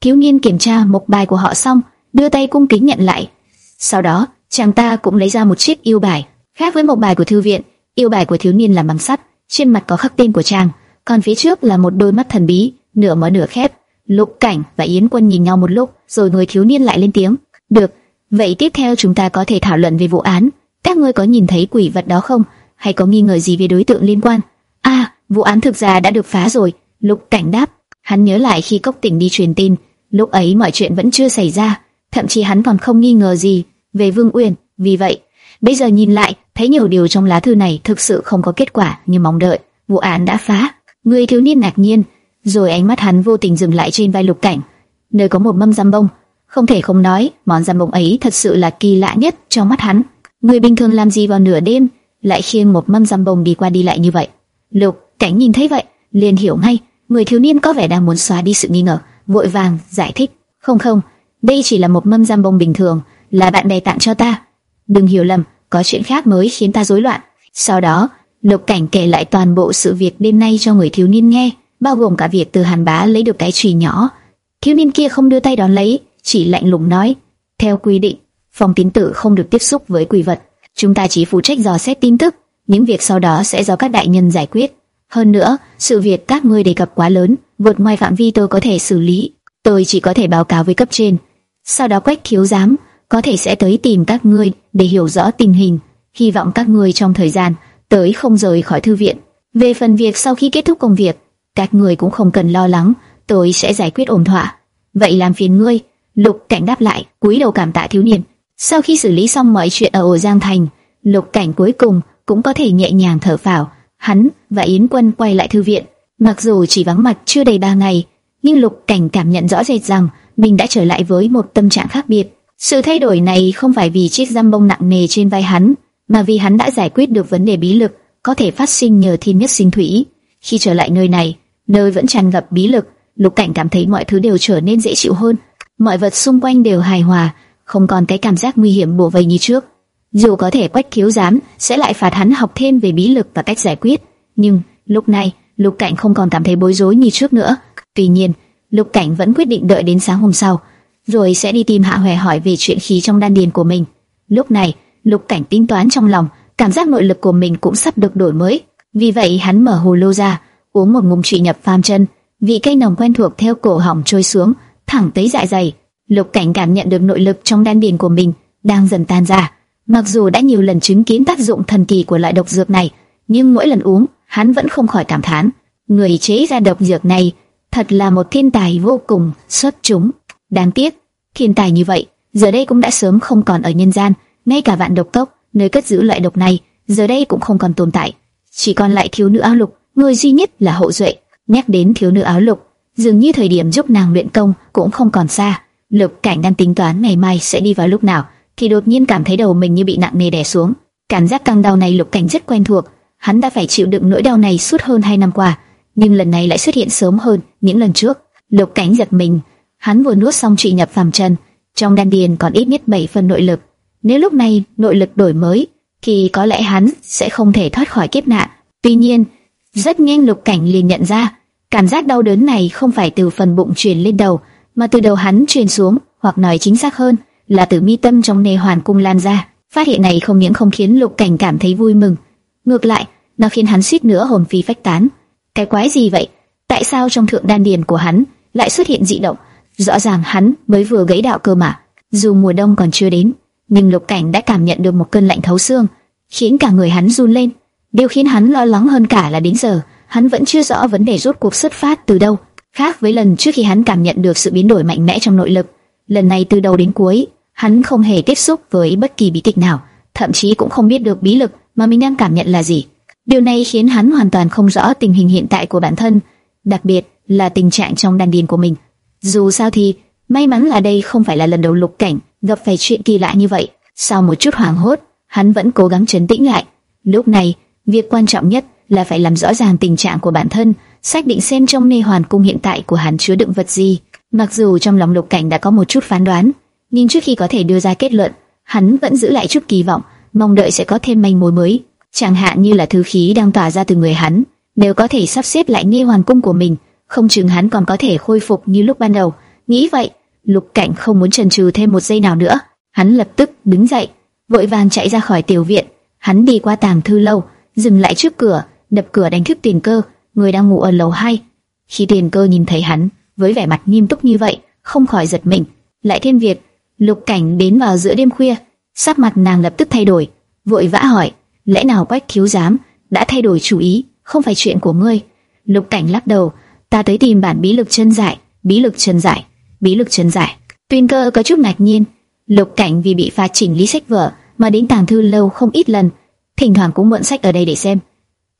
Thiếu niên kiểm tra một bài của họ xong, đưa tay cung kính nhận lại. Sau đó, chàng ta cũng lấy ra một chiếc yêu bài. Khác với một bài của thư viện, yêu bài của thiếu niên là bằng sắt, trên mặt có khắc tên của chàng, còn phía trước là một đôi mắt thần bí, nửa mở nửa khép. Lục Cảnh và Yến Quân nhìn nhau một lúc, rồi người thiếu niên lại lên tiếng. Được, vậy tiếp theo chúng ta có thể thảo luận về vụ án. Các ngươi có nhìn thấy quỷ vật đó không? Hay có nghi ngờ gì về đối tượng liên quan? À, vụ án thực ra đã được phá rồi. Lục Cảnh đáp. Hắn nhớ lại khi Cốc Tỉnh đi truyền tin, lúc ấy mọi chuyện vẫn chưa xảy ra, thậm chí hắn còn không nghi ngờ gì về Vương Uyển. Vì vậy, bây giờ nhìn lại, thấy nhiều điều trong lá thư này thực sự không có kết quả như mong đợi. Vụ án đã phá. Người thiếu niên ngạc nhiên, rồi ánh mắt hắn vô tình dừng lại trên vai Lục Cảnh, nơi có một mâm giam bông. Không thể không nói, món giam bông ấy thật sự là kỳ lạ nhất trong mắt hắn. Người bình thường làm gì vào nửa đêm lại khiêng một mâm giam bông đi qua đi lại như vậy? Lục Cảnh nhìn thấy vậy, liền hiểu ngay, người thiếu niên có vẻ đang muốn xóa đi sự nghi ngờ, vội vàng giải thích, "Không không, đây chỉ là một mâm giam bông bình thường, là bạn bè tặng cho ta. Đừng hiểu lầm, có chuyện khác mới khiến ta rối loạn." Sau đó, Lục Cảnh kể lại toàn bộ sự việc đêm nay cho người thiếu niên nghe, bao gồm cả việc từ Hàn Bá lấy được cái chùy nhỏ. Thiếu niên kia không đưa tay đón lấy, chỉ lạnh lùng nói: "Theo quy định, phòng tín tử không được tiếp xúc với quỷ vật, chúng ta chỉ phụ trách dò xét tin tức, những việc sau đó sẽ do các đại nhân giải quyết." Hơn nữa, sự việc các ngươi đề cập quá lớn, vượt ngoài phạm vi tôi có thể xử lý. Tôi chỉ có thể báo cáo với cấp trên. Sau đó quách khiếu giám có thể sẽ tới tìm các ngươi để hiểu rõ tình hình. Hy vọng các ngươi trong thời gian tới không rời khỏi thư viện. Về phần việc sau khi kết thúc công việc, các người cũng không cần lo lắng, tôi sẽ giải quyết ổn thỏa. Vậy làm phiền ngươi. Lục Cảnh đáp lại, cúi đầu cảm tạ thiếu niên. Sau khi xử lý xong mọi chuyện ở ổ Giang Thành, Lục Cảnh cuối cùng cũng có thể nhẹ nhàng thở phào. Hắn và Yến Quân quay lại thư viện, mặc dù chỉ vắng mặt chưa đầy ba ngày, nhưng Lục Cảnh cảm nhận rõ rệt rằng mình đã trở lại với một tâm trạng khác biệt. Sự thay đổi này không phải vì chiếc giam bông nặng nề trên vai hắn, mà vì hắn đã giải quyết được vấn đề bí lực có thể phát sinh nhờ thiên nhất sinh thủy. Khi trở lại nơi này, nơi vẫn tràn ngập bí lực, Lục Cảnh cảm thấy mọi thứ đều trở nên dễ chịu hơn, mọi vật xung quanh đều hài hòa, không còn cái cảm giác nguy hiểm bủa vây như trước. Dù có thể quách khiếu giám sẽ lại phạt hắn học thêm về bí lực và cách giải quyết, nhưng lúc này Lục Cảnh không còn cảm thấy bối rối như trước nữa. Tuy nhiên, Lục Cảnh vẫn quyết định đợi đến sáng hôm sau, rồi sẽ đi tìm Hạ Hoè hỏi về chuyện khí trong đan điền của mình. Lúc này, Lục Cảnh tính toán trong lòng, cảm giác nội lực của mình cũng sắp được đổi mới. Vì vậy hắn mở hồ lô ra, uống một ngụm trụy nhập phàm chân, vị cây nồng quen thuộc theo cổ họng trôi xuống, thẳng tới dạ dày. Lục Cảnh cảm nhận được nội lực trong đan điền của mình đang dần tan ra. Mặc dù đã nhiều lần chứng kiến tác dụng thần kỳ của loại độc dược này, nhưng mỗi lần uống, hắn vẫn không khỏi cảm thán, người chế ra độc dược này thật là một thiên tài vô cùng xuất chúng. Đáng tiếc, thiên tài như vậy, giờ đây cũng đã sớm không còn ở nhân gian, ngay cả vạn độc cốc, nơi cất giữ loại độc này, giờ đây cũng không còn tồn tại. Chỉ còn lại thiếu nữ áo lục, người duy nhất là hậu duệ. Nhắc đến thiếu nữ áo lục, dường như thời điểm giúp nàng luyện công cũng không còn xa. Lục Cảnh đang tính toán ngày mai sẽ đi vào lúc nào, thì đột nhiên cảm thấy đầu mình như bị nặng nề đè xuống. Cảm giác căng đau này Lục Cảnh rất quen thuộc, hắn đã phải chịu đựng nỗi đau này suốt hơn hai năm qua, nhưng lần này lại xuất hiện sớm hơn những lần trước. Lục Cảnh giật mình, hắn vừa nuốt xong trị nhập phàm chân, trong đan điền còn ít nhất 7 phần nội lực. Nếu lúc này nội lực đổi mới, thì có lẽ hắn sẽ không thể thoát khỏi kiếp nạn. Tuy nhiên, rất nhanh Lục Cảnh liền nhận ra, cảm giác đau đớn này không phải từ phần bụng truyền lên đầu, mà từ đầu hắn truyền xuống, hoặc nói chính xác hơn, là từ mi tâm trong nê hoàn cung lan ra. Phát hiện này không những không khiến Lục Cảnh cảm thấy vui mừng, ngược lại, nó khiến hắn suýt nữa hồn phi phách tán. Cái quái gì vậy? Tại sao trong thượng đan điền của hắn lại xuất hiện dị động? Rõ ràng hắn mới vừa gãy đạo cơ mà. Dù mùa đông còn chưa đến, nhưng Lục Cảnh đã cảm nhận được một cơn lạnh thấu xương, khiến cả người hắn run lên. Điều khiến hắn lo lắng hơn cả là đến giờ, hắn vẫn chưa rõ vấn đề rốt cuộc xuất phát từ đâu. Khác với lần trước khi hắn cảm nhận được sự biến đổi mạnh mẽ trong nội lực, lần này từ đầu đến cuối, hắn không hề tiếp xúc với bất kỳ bí tịch nào, thậm chí cũng không biết được bí lực mà mình đang cảm nhận là gì. Điều này khiến hắn hoàn toàn không rõ tình hình hiện tại của bản thân, đặc biệt là tình trạng trong đan điền của mình. Dù sao thì, may mắn là đây không phải là lần đầu lục cảnh gặp phải chuyện kỳ lạ như vậy. Sau một chút hoảng hốt, hắn vẫn cố gắng trấn tĩnh lại. Lúc này, việc quan trọng nhất là phải làm rõ ràng tình trạng của bản thân, xác định xem trong mê hoàn cung hiện tại của hắn chứa đựng vật gì. Mặc dù trong lòng lục cảnh đã có một chút phán đoán, nhưng trước khi có thể đưa ra kết luận, hắn vẫn giữ lại chút kỳ vọng, mong đợi sẽ có thêm manh mối mới, chẳng hạn như là thứ khí đang tỏa ra từ người hắn, nếu có thể sắp xếp lại nghi hoàn cung của mình, không chừng hắn còn có thể khôi phục như lúc ban đầu. Nghĩ vậy, Lục Cảnh không muốn chần chừ thêm một giây nào nữa, hắn lập tức đứng dậy, vội vàng chạy ra khỏi tiểu viện. Hắn đi qua tàng thư lâu, dừng lại trước cửa, đập cửa đánh thức Tiền Cơ, người đang ngủ ở lầu 2. Khi Tiền Cơ nhìn thấy hắn, với vẻ mặt nghiêm túc như vậy, không khỏi giật mình. Lại thêm việc, Lục Cảnh đến vào giữa đêm khuya, sắc mặt nàng lập tức thay đổi, vội vã hỏi, lẽ nào Quách Thiếu Giám đã thay đổi chủ ý, không phải chuyện của ngươi? Lục Cảnh lắc đầu, ta tới tìm bản bí lực chân giải, bí lực chân giải, bí lực chân giải. Tuyên Cơ có chút ngạc nhiên, Lục Cảnh vì bị phạt chỉnh lý sách vở mà đến tàng thư lâu không ít lần, thỉnh thoảng cũng mượn sách ở đây để xem.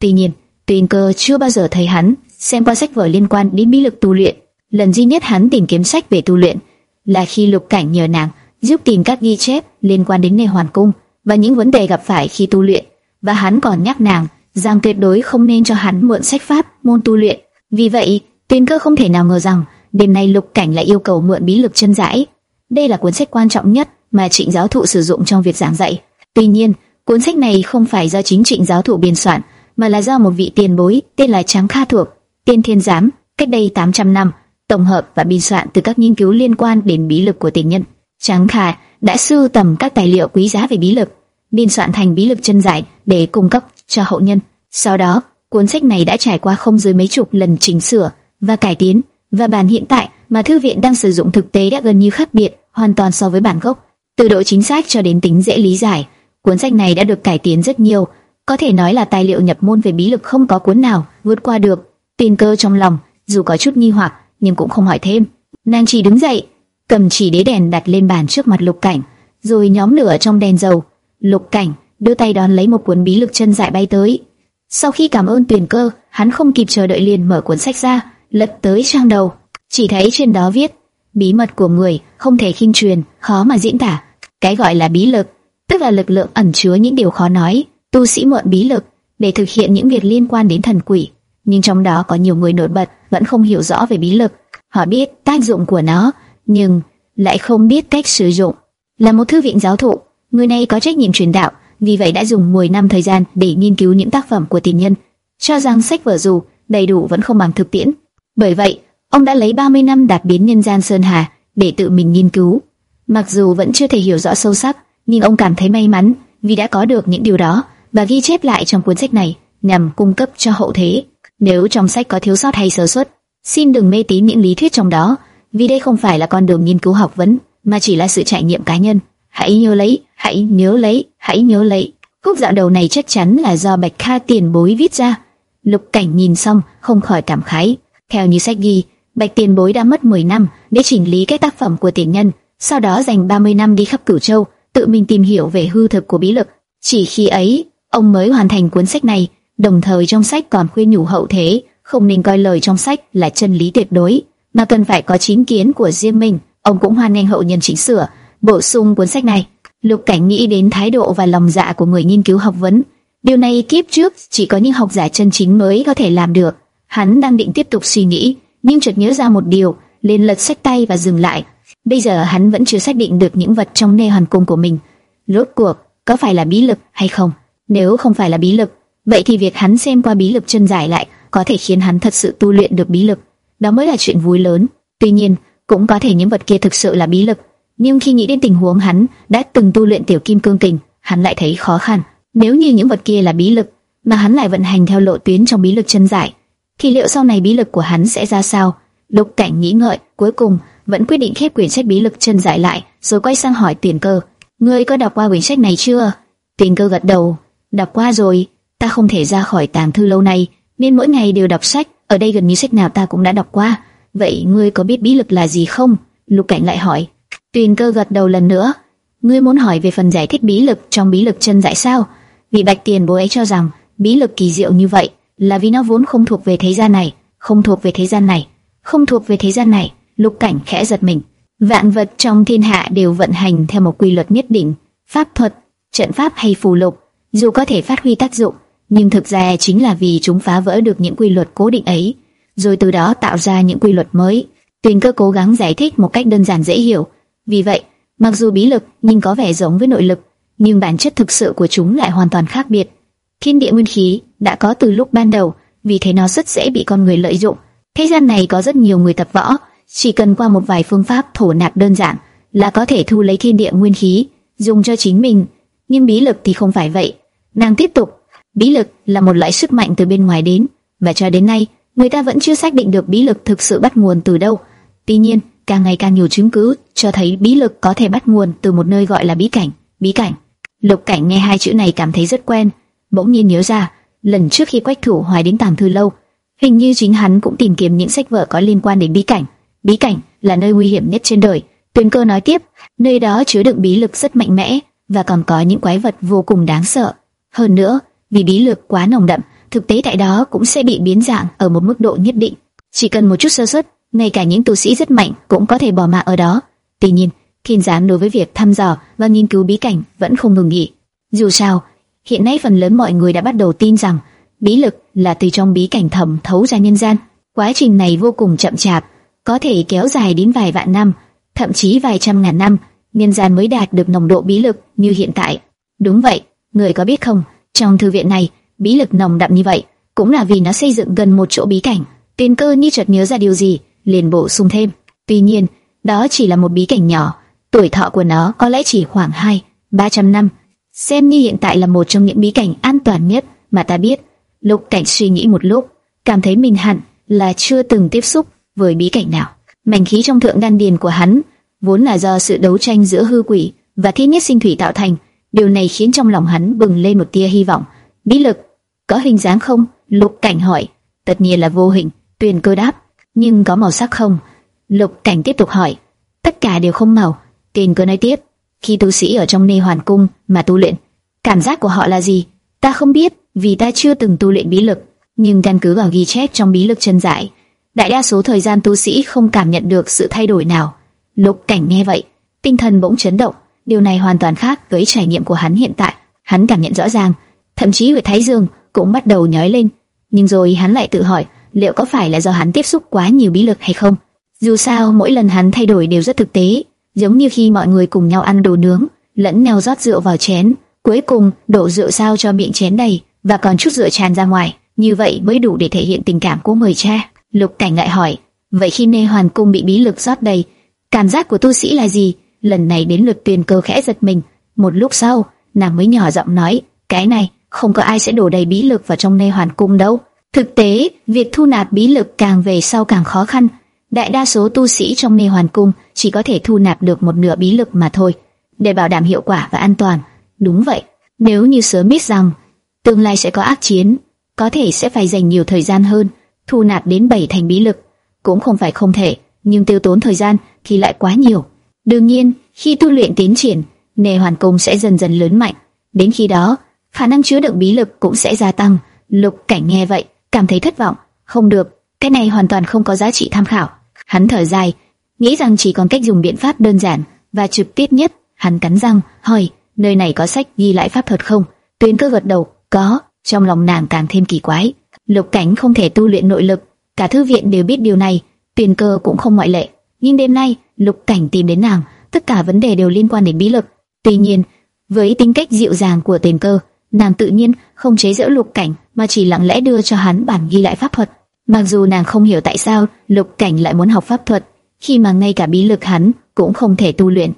Tuy nhiên, Tuyên Cơ chưa bao giờ thấy hắn xem qua sách vở liên quan đến bí lực tu luyện. Lần duy nhất hắn tìm kiếm sách về tu luyện là khi Lục Cảnh nhờ nàng giúp tìm các ghi chép liên quan đến Nê Hoàn Cung và những vấn đề gặp phải khi tu luyện, và hắn còn nhắc nàng rằng tuyệt đối không nên cho hắn mượn sách pháp môn tu luyện. Vì vậy, Tuyên Cơ không thể nào ngờ rằng đêm nay Lục Cảnh lại yêu cầu mượn bí lực chân giải. Đây là cuốn sách quan trọng nhất mà Trịnh giáo thụ sử dụng trong việc giảng dạy. Tuy nhiên, cuốn sách này không phải do chính Trịnh giáo thụ biên soạn, mà là do một vị tiền bối tên là Tráng Kha thuộc, Tiên Thiên Giám, cách đây 800 năm tổng hợp và biên soạn từ các nghiên cứu liên quan đến bí lực của tiền nhân. Tráng Kha đã sưu tầm các tài liệu quý giá về bí lực, biên soạn thành bí lực chân giải để cung cấp cho hậu nhân. Sau đó, cuốn sách này đã trải qua không dưới mấy chục lần chỉnh sửa và cải tiến, và bản hiện tại mà thư viện đang sử dụng thực tế đã gần như khác biệt hoàn toàn so với bản gốc. Từ độ chính xác cho đến tính dễ lý giải, cuốn sách này đã được cải tiến rất nhiều, có thể nói là tài liệu nhập môn về bí lực không có cuốn nào vượt qua được. Tin cơ trong lòng, dù có chút nghi hoặc, nhưng cũng không hỏi thêm. Nàng chỉ đứng dậy, cầm chỉ đế đèn đặt lên bàn trước mặt Lục Cảnh, rồi nhóm lửa trong đèn dầu. Lục Cảnh đưa tay đón lấy một cuốn bí lực chân dại bay tới. Sau khi cảm ơn Tuyền Cơ, hắn không kịp chờ đợi liền mở cuốn sách ra, lật tới trang đầu, chỉ thấy trên đó viết: bí mật của người không thể khinh truyền, khó mà diễn tả. Cái gọi là bí lực, tức là lực lượng ẩn chứa những điều khó nói. Tu sĩ mượn bí lực để thực hiện những việc liên quan đến thần quỷ, nhưng trong đó có nhiều người nổi bật vẫn không hiểu rõ về bí lực. Họ biết tác dụng của nó, nhưng lại không biết cách sử dụng. Là một thư viện giáo thụ, người này có trách nhiệm truyền đạo, vì vậy đã dùng 10 năm thời gian để nghiên cứu những tác phẩm của tiền nhân, cho rằng sách vở dù đầy đủ vẫn không bằng thực tiễn. Bởi vậy, ông đã lấy 30 năm đạt biến nhân gian sơn hà để tự mình nghiên cứu. Mặc dù vẫn chưa thể hiểu rõ sâu sắc, nhưng ông cảm thấy may mắn vì đã có được những điều đó và ghi chép lại trong cuốn sách này nhằm cung cấp cho hậu thế. Nếu trong sách có thiếu sót hay sơ suất, xin đừng mê tín những lý thuyết trong đó, vì đây không phải là con đường nghiên cứu học vấn, mà chỉ là sự trải nghiệm cá nhân. Hãy nhớ lấy, hãy nhớ lấy, hãy nhớ lấy. Khúc dạo đầu này chắc chắn là do Bạch Kha tiền bối viết ra. Lục Cảnh nhìn xong không khỏi cảm khái. Theo như sách ghi, Bạch tiền bối đã mất 10 năm để chỉnh lý các tác phẩm của tiền nhân, sau đó dành 30 năm đi khắp Cửu Châu, tự mình tìm hiểu về hư thực của bí lực. Chỉ khi ấy, ông mới hoàn thành cuốn sách này. Đồng thời trong sách còn khuyên nhủ hậu thế không nên coi lời trong sách là chân lý tuyệt đối, mà cần phải có chính kiến của riêng mình. Ông cũng hoan nghênh hậu nhân chỉnh sửa, bổ sung cuốn sách này. Lục Cảnh nghĩ đến thái độ và lòng dạ của người nghiên cứu học vấn. Điều này kiếp trước chỉ có những học giả chân chính mới có thể làm được. Hắn đang định tiếp tục suy nghĩ, nhưng chợt nhớ ra một điều, liền lật sách tay và dừng lại. Bây giờ hắn vẫn chưa xác định được những vật trong nê hoàn cung của mình. Rốt cuộc, có phải là bí lực hay không? Nếu không phải là bí lực, vậy thì việc hắn xem qua bí lực chân giải lại có thể khiến hắn thật sự tu luyện được bí lực. Đó mới là chuyện vui lớn. Tuy nhiên, cũng có thể những vật kia thực sự là bí lực. Nhưng khi nghĩ đến tình huống hắn đã từng tu luyện tiểu kim cương kình, hắn lại thấy khó khăn. Nếu như những vật kia là bí lực, mà hắn lại vận hành theo lộ tuyến trong bí lực chân giải, thì liệu sau này bí lực của hắn sẽ ra sao? Lục Cảnh nghĩ ngợi, cuối cùng vẫn quyết định khép quyển sách bí lực chân giải lại, rồi quay sang hỏi Tiền Cơ: "Ngươi có đọc qua quyển sách này chưa?" Tiền Cơ gật đầu: "Đọc qua rồi, ta không thể ra khỏi tàng thư lâu nay, nên mỗi ngày đều đọc sách, ở đây gần như sách nào ta cũng đã đọc qua. Vậy ngươi có biết bí lực là gì không?" Lục Cảnh lại hỏi. Tuyền Cơ gật đầu lần nữa. "Ngươi muốn hỏi về phần giải thích bí lực trong bí lực chân giải sao?" vị Bạch Tiền bố ấy cho rằng bí lực kỳ diệu như vậy là vì nó vốn không thuộc về thế gian này, không thuộc về thế gian này, không thuộc về thế gian này. Lục Cảnh khẽ giật mình. Vạn vật trong thiên hạ đều vận hành theo một quy luật nhất định, pháp thuật, trận pháp hay phù lục, dù có thể phát huy tác dụng, nhưng thực ra chính là vì chúng phá vỡ được những quy luật cố định ấy, rồi từ đó tạo ra những quy luật mới. Tuyền cơ cố gắng giải thích một cách đơn giản dễ hiểu. Vì vậy, mặc dù bí lực nhưng có vẻ giống với nội lực, nhưng bản chất thực sự của chúng lại hoàn toàn khác biệt. Thiên địa nguyên khí đã có từ lúc ban đầu, vì thế nó rất dễ bị con người lợi dụng. Thế gian này có rất nhiều người tập võ, chỉ cần qua một vài phương pháp thổ nạp đơn giản là có thể thu lấy thiên địa nguyên khí dùng cho chính mình. Nhưng bí lực thì không phải vậy. Nàng tiếp tục, bí lực là một loại sức mạnh từ bên ngoài đến, và cho đến nay người ta vẫn chưa xác định được bí lực thực sự bắt nguồn từ đâu. Tuy nhiên, càng ngày càng nhiều chứng cứ cho thấy bí lực có thể bắt nguồn từ một nơi gọi là bí cảnh. Bí cảnh. Lục Cảnh nghe hai chữ này cảm thấy rất quen, bỗng nhiên nhớ ra, lần trước khi Quách Thủ Hoài đến Tàm Thư lâu, hình như chính hắn cũng tìm kiếm những sách vở có liên quan đến bí cảnh. Bí cảnh là nơi nguy hiểm nhất trên đời. Tuyền Cơ nói tiếp, nơi đó chứa đựng bí lực rất mạnh mẽ và còn có những quái vật vô cùng đáng sợ. Hơn nữa, vì bí lực quá nồng đậm, thực tế tại đó cũng sẽ bị biến dạng ở một mức độ nhất định. Chỉ cần một chút sơ suất, ngay cả những tu sĩ rất mạnh cũng có thể bỏ mạng ở đó. Tuy nhiên, Thiên Giám đối với việc thăm dò và nghiên cứu bí cảnh vẫn không ngừng nghỉ. Dù sao, hiện nay phần lớn mọi người đã bắt đầu tin rằng bí lực là từ trong bí cảnh thầm thấu ra nhân gian. Quá trình này vô cùng chậm chạp, có thể kéo dài đến vài vạn năm, thậm chí vài trăm ngàn năm, nhân gian mới đạt được nồng độ bí lực như hiện tại. Đúng vậy, người có biết không, trong thư viện này, bí lực nồng đậm như vậy, cũng là vì nó xây dựng gần một chỗ bí cảnh. Tiên cơ như chợt nhớ ra điều gì, liền bổ sung thêm. Tuy nhiên, đó chỉ là một bí cảnh nhỏ, tuổi thọ của nó có lẽ chỉ khoảng 2, 300 năm. Xem như hiện tại là một trong những bí cảnh an toàn nhất mà ta biết. Lục Cảnh suy nghĩ một lúc, cảm thấy mình hẳn là chưa từng tiếp xúc với bí cảnh nào. Mảnh khí trong thượng đan điền của hắn vốn là do sự đấu tranh giữa hư quỷ và thiên nhất sinh thủy tạo thành, điều này khiến trong lòng hắn bừng lên một tia hy vọng. Bí lực có hình dáng không? Lục Cảnh hỏi. Tất nhiên là vô hình, Tuyền Cơ đáp. Nhưng có màu sắc không? Lục Cảnh tiếp tục hỏi. Tất cả đều không màu. Tuyền Cơ nói tiếp. Khi tu sĩ ở trong nê hoàn cung mà tu luyện, cảm giác của họ là gì? Ta không biết, vì ta chưa từng tu luyện bí lực. Nhưng căn cứ vào ghi chép trong bí lực chân giải, đại đa số thời gian tu sĩ không cảm nhận được sự thay đổi nào. Lục Cảnh nghe vậy, tinh thần bỗng chấn động. Điều này hoàn toàn khác với trải nghiệm của hắn hiện tại. Hắn cảm nhận rõ ràng, thậm chí huyệt thái dương cũng bắt đầu nhói lên. Nhưng rồi hắn lại tự hỏi, liệu có phải là do hắn tiếp xúc quá nhiều bí lực hay không? Dù sao, mỗi lần hắn thay đổi đều rất thực tế, giống như khi mọi người cùng nhau ăn đồ nướng, lẫn nhau rót rượu vào chén, cuối cùng đổ rượu sao cho miệng chén đầy và còn chút rượu tràn ra ngoài, như vậy mới đủ để thể hiện tình cảm của người cha. Lục Cảnh lại hỏi, vậy khi Nê Hoàn cung bị bí lực rót đầy, cảm giác của tu sĩ là gì? Lần này đến lượt Tuyền Cơ khẽ giật mình, một lúc sau, nàng mới nhỏ giọng nói, cái này không có ai sẽ đổ đầy bí lực vào trong nơi Hoàn cung đâu. Thực tế, việc thu nạp bí lực càng về sau càng khó khăn. Đại đa số tu sĩ trong Nê Hoàn cung chỉ có thể thu nạp được một nửa bí lực mà thôi, để bảo đảm hiệu quả và an toàn. Đúng vậy, nếu như sớm biết rằng tương lai sẽ có ác chiến, có thể sẽ phải dành nhiều thời gian hơn, thu nạp đến bảy thành bí lực, cũng không phải không thể, nhưng tiêu tốn thời gian thì lại quá nhiều. Đương nhiên, khi tu luyện tiến triển, nề hoàn công sẽ dần dần lớn mạnh, đến khi đó, khả năng chứa đựng bí lực cũng sẽ gia tăng. Lục Cảnh nghe vậy, cảm thấy thất vọng, không được, cái này hoàn toàn không có giá trị tham khảo. Hắn thở dài, nghĩ rằng chỉ còn cách dùng biện pháp đơn giản và trực tiếp nhất. Hắn cắn răng, hỏi, nơi này có sách ghi lại pháp thuật không? Tuyên cơ gật đầu, có. Trong lòng nàng càng thêm kỳ quái. Lục Cảnh không thể tu luyện nội lực, cả thư viện đều biết điều này, Tuyền Cơ cũng không ngoại lệ. Nhưng đêm nay, Lục Cảnh tìm đến nàng, tất cả vấn đề đều liên quan đến bí lực. Tuy nhiên, với tính cách dịu dàng của Tiền Cơ, nàng tự nhiên không chế giễu Lục Cảnh, mà chỉ lặng lẽ đưa cho hắn bản ghi lại pháp thuật. Mặc dù nàng không hiểu tại sao Lục Cảnh lại muốn học pháp thuật, khi mà ngay cả bí lực hắn cũng không thể tu luyện.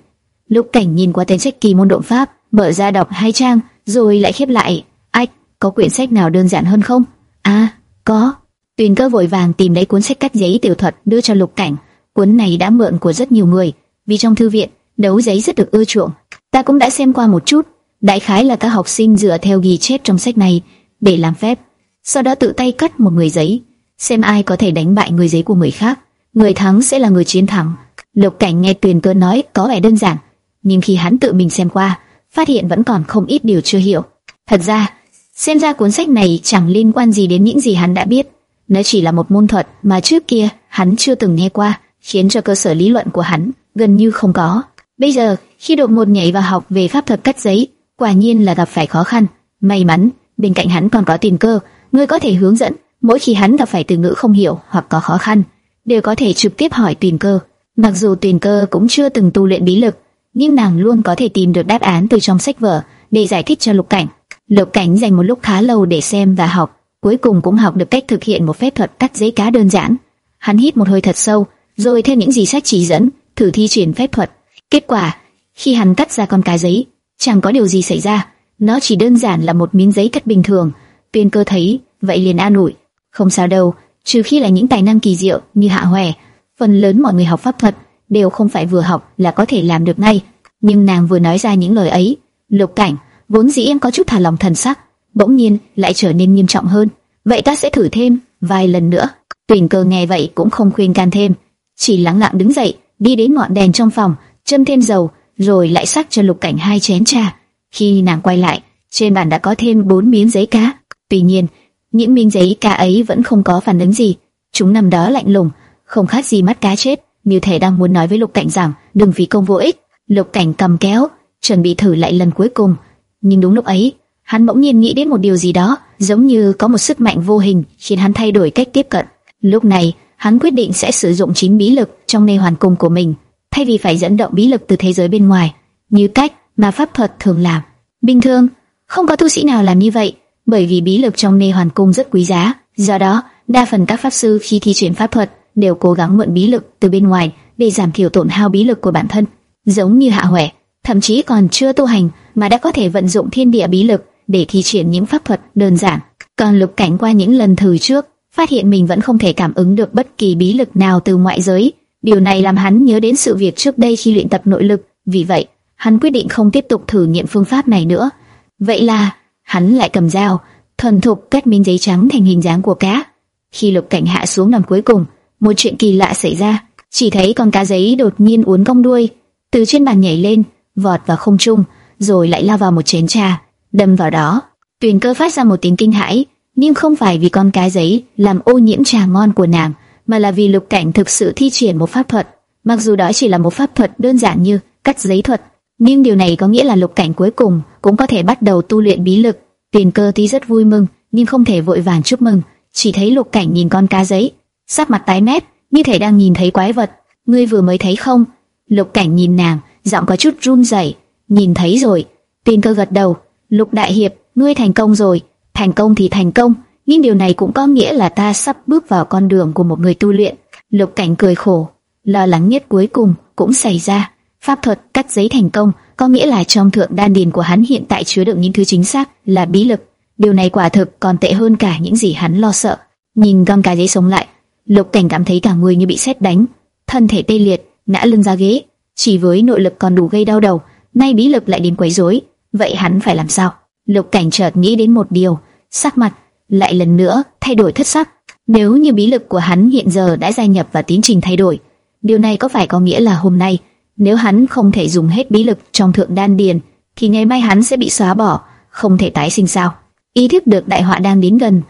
Lục Cảnh nhìn qua tên sách kỳ môn độn pháp, mở ra đọc hai trang, rồi lại khép lại. Ách, có quyển sách nào đơn giản hơn không? À, có. Tuyền cơ vội vàng tìm lấy cuốn sách cắt giấy tiểu thuật đưa cho Lục Cảnh. Cuốn này đã mượn của rất nhiều người, vì trong thư viện đấu giấy rất được ưa chuộng. Ta cũng đã xem qua một chút, đại khái là các học sinh dựa theo ghi chép trong sách này để làm phép, sau đó tự tay cắt một người giấy, xem ai có thể đánh bại người giấy của người khác, người thắng sẽ là người chiến thắng. Lục Cảnh nghe Tuyền Cơ nói có vẻ đơn giản, nhưng khi hắn tự mình xem qua, phát hiện vẫn còn không ít điều chưa hiểu. Thật ra, xem ra cuốn sách này chẳng liên quan gì đến những gì hắn đã biết, nó chỉ là một môn thuật mà trước kia hắn chưa từng nghe qua, khiến cho cơ sở lý luận của hắn gần như không có. Bây giờ, khi đột một nhảy vào học về pháp thuật cắt giấy, quả nhiên là gặp phải khó khăn. May mắn, bên cạnh hắn còn có tiền cơ, người có thể hướng dẫn. Mỗi khi hắn gặp phải từ ngữ không hiểu hoặc có khó khăn, đều có thể trực tiếp hỏi tiền cơ. Mặc dù tiền cơ cũng chưa từng tu luyện bí lực, nhưng nàng luôn có thể tìm được đáp án từ trong sách vở để giải thích cho Lục Cảnh. Lục Cảnh dành một lúc khá lâu để xem và học, cuối cùng cũng học được cách thực hiện một phép thuật cắt giấy cá đơn giản. Hắn hít một hơi thật sâu, rồi theo những gì sách chỉ dẫn, thử thi triển phép thuật. Kết quả, khi hắn cắt ra con cá giấy, chẳng có điều gì xảy ra, nó chỉ đơn giản là một miếng giấy cắt bình thường. Tuyên cơ thấy, vậy liền an ủi, không sao đâu, trừ khi là những tài năng kỳ diệu như Hạ Hoè, phần lớn mọi người học pháp thuật đều không phải vừa học là có thể làm được ngay. Nhưng nàng vừa nói ra những lời ấy, Lục Cảnh vốn dĩ em có chút thả lòng thần sắc, bỗng nhiên lại trở nên nghiêm trọng hơn. Vậy ta sẽ thử thêm vài lần nữa. Tuyền Cơ nghe vậy cũng không khuyên can thêm, chỉ lặng lặng đứng dậy, đi đến ngọn đèn trong phòng, châm thêm dầu, rồi lại sắc cho Lục Cảnh hai chén trà. Khi nàng quay lại, trên bàn đã có thêm bốn miếng giấy cá. Tuy nhiên, những miếng giấy cá ấy vẫn không có phản ứng gì, chúng nằm đó lạnh lùng, không khác gì mắt cá chết như thể đang muốn nói với Lục Cảnh rằng đừng phí công vô ích. Lục Cảnh cầm kéo, chuẩn bị thử lại lần cuối cùng, nhưng đúng lúc ấy, hắn bỗng nhiên nghĩ đến một điều gì đó, giống như có một sức mạnh vô hình khiến hắn thay đổi cách tiếp cận. Lúc này, hắn quyết định sẽ sử dụng chính bí lực trong nê hoàn cung của mình, thay vì phải dẫn động bí lực từ thế giới bên ngoài, như cách mà pháp thuật thường làm. Bình thường, không có tu sĩ nào làm như vậy, bởi vì bí lực trong nê hoàn cung rất quý giá. Do đó, đa phần các pháp sư khi thi triển pháp thuật đều cố gắng mượn bí lực từ bên ngoài để giảm thiểu tổn hao bí lực của bản thân. Giống như Hạ Huệ, thậm chí còn chưa tu hành mà đã có thể vận dụng thiên địa bí lực để thi triển những pháp thuật đơn giản. Còn Lục Cảnh qua những lần thử trước, phát hiện mình vẫn không thể cảm ứng được bất kỳ bí lực nào từ ngoại giới. Điều này làm hắn nhớ đến sự việc trước đây khi luyện tập nội lực, vì vậy, hắn quyết định không tiếp tục thử nghiệm phương pháp này nữa. Vậy là, hắn lại cầm dao, thuần thục cắt miếng giấy trắng thành hình dáng của cá. Khi Lục Cảnh hạ xuống nằm cuối cùng, một chuyện kỳ lạ xảy ra, chỉ thấy con cá giấy đột nhiên uốn cong đuôi, từ trên bàn nhảy lên, vọt vào không trung, rồi lại lao vào một chén trà, đâm vào đó. Tuyền Cơ phát ra một tiếng kinh hãi, nhưng không phải vì con cá giấy làm ô nhiễm trà ngon của nàng, mà là vì Lục Cảnh thực sự thi triển một pháp thuật. Mặc dù đó chỉ là một pháp thuật đơn giản như cắt giấy thuật, nhưng điều này có nghĩa là Lục Cảnh cuối cùng cũng có thể bắt đầu tu luyện bí lực. Tiền Cơ tí rất vui mừng, nhưng không thể vội vàng chúc mừng, chỉ thấy Lục Cảnh nhìn con cá giấy, sắc mặt tái mét, như thể đang nhìn thấy quái vật. Ngươi vừa mới thấy không? Lục Cảnh nhìn nàng, giọng có chút run rẩy. Nhìn thấy rồi. Tiền Cơ gật đầu. Lục Đại Hiệp, ngươi thành công rồi. Thành công thì thành công, nhưng điều này cũng có nghĩa là ta sắp bước vào con đường của một người tu luyện. Lục Cảnh cười khổ, lo lắng nhất cuối cùng cũng xảy ra. Pháp thuật cắt giấy thành công, có nghĩa là trong thượng đan điền của hắn hiện tại chứa đựng những thứ chính xác là bí lực. Điều này quả thực còn tệ hơn cả những gì hắn lo sợ. Nhìn con cái giấy sống lại, Lục Cảnh cảm thấy cả người như bị sét đánh, thân thể tê liệt, ngã lưng ra ghế. Chỉ với nội lực còn đủ gây đau đầu, nay bí lực lại đến quấy rối, vậy hắn phải làm sao? Lục Cảnh chợt nghĩ đến một điều, sắc mặt lại lần nữa thay đổi thất sắc. Nếu như bí lực của hắn hiện giờ đã gia nhập vào tiến trình thay đổi, điều này có phải có nghĩa là hôm nay nếu hắn không thể dùng hết bí lực trong thượng đan điền, thì ngày mai hắn sẽ bị xóa bỏ, không thể tái sinh sao? Ý thức được đại họa đang đến gần,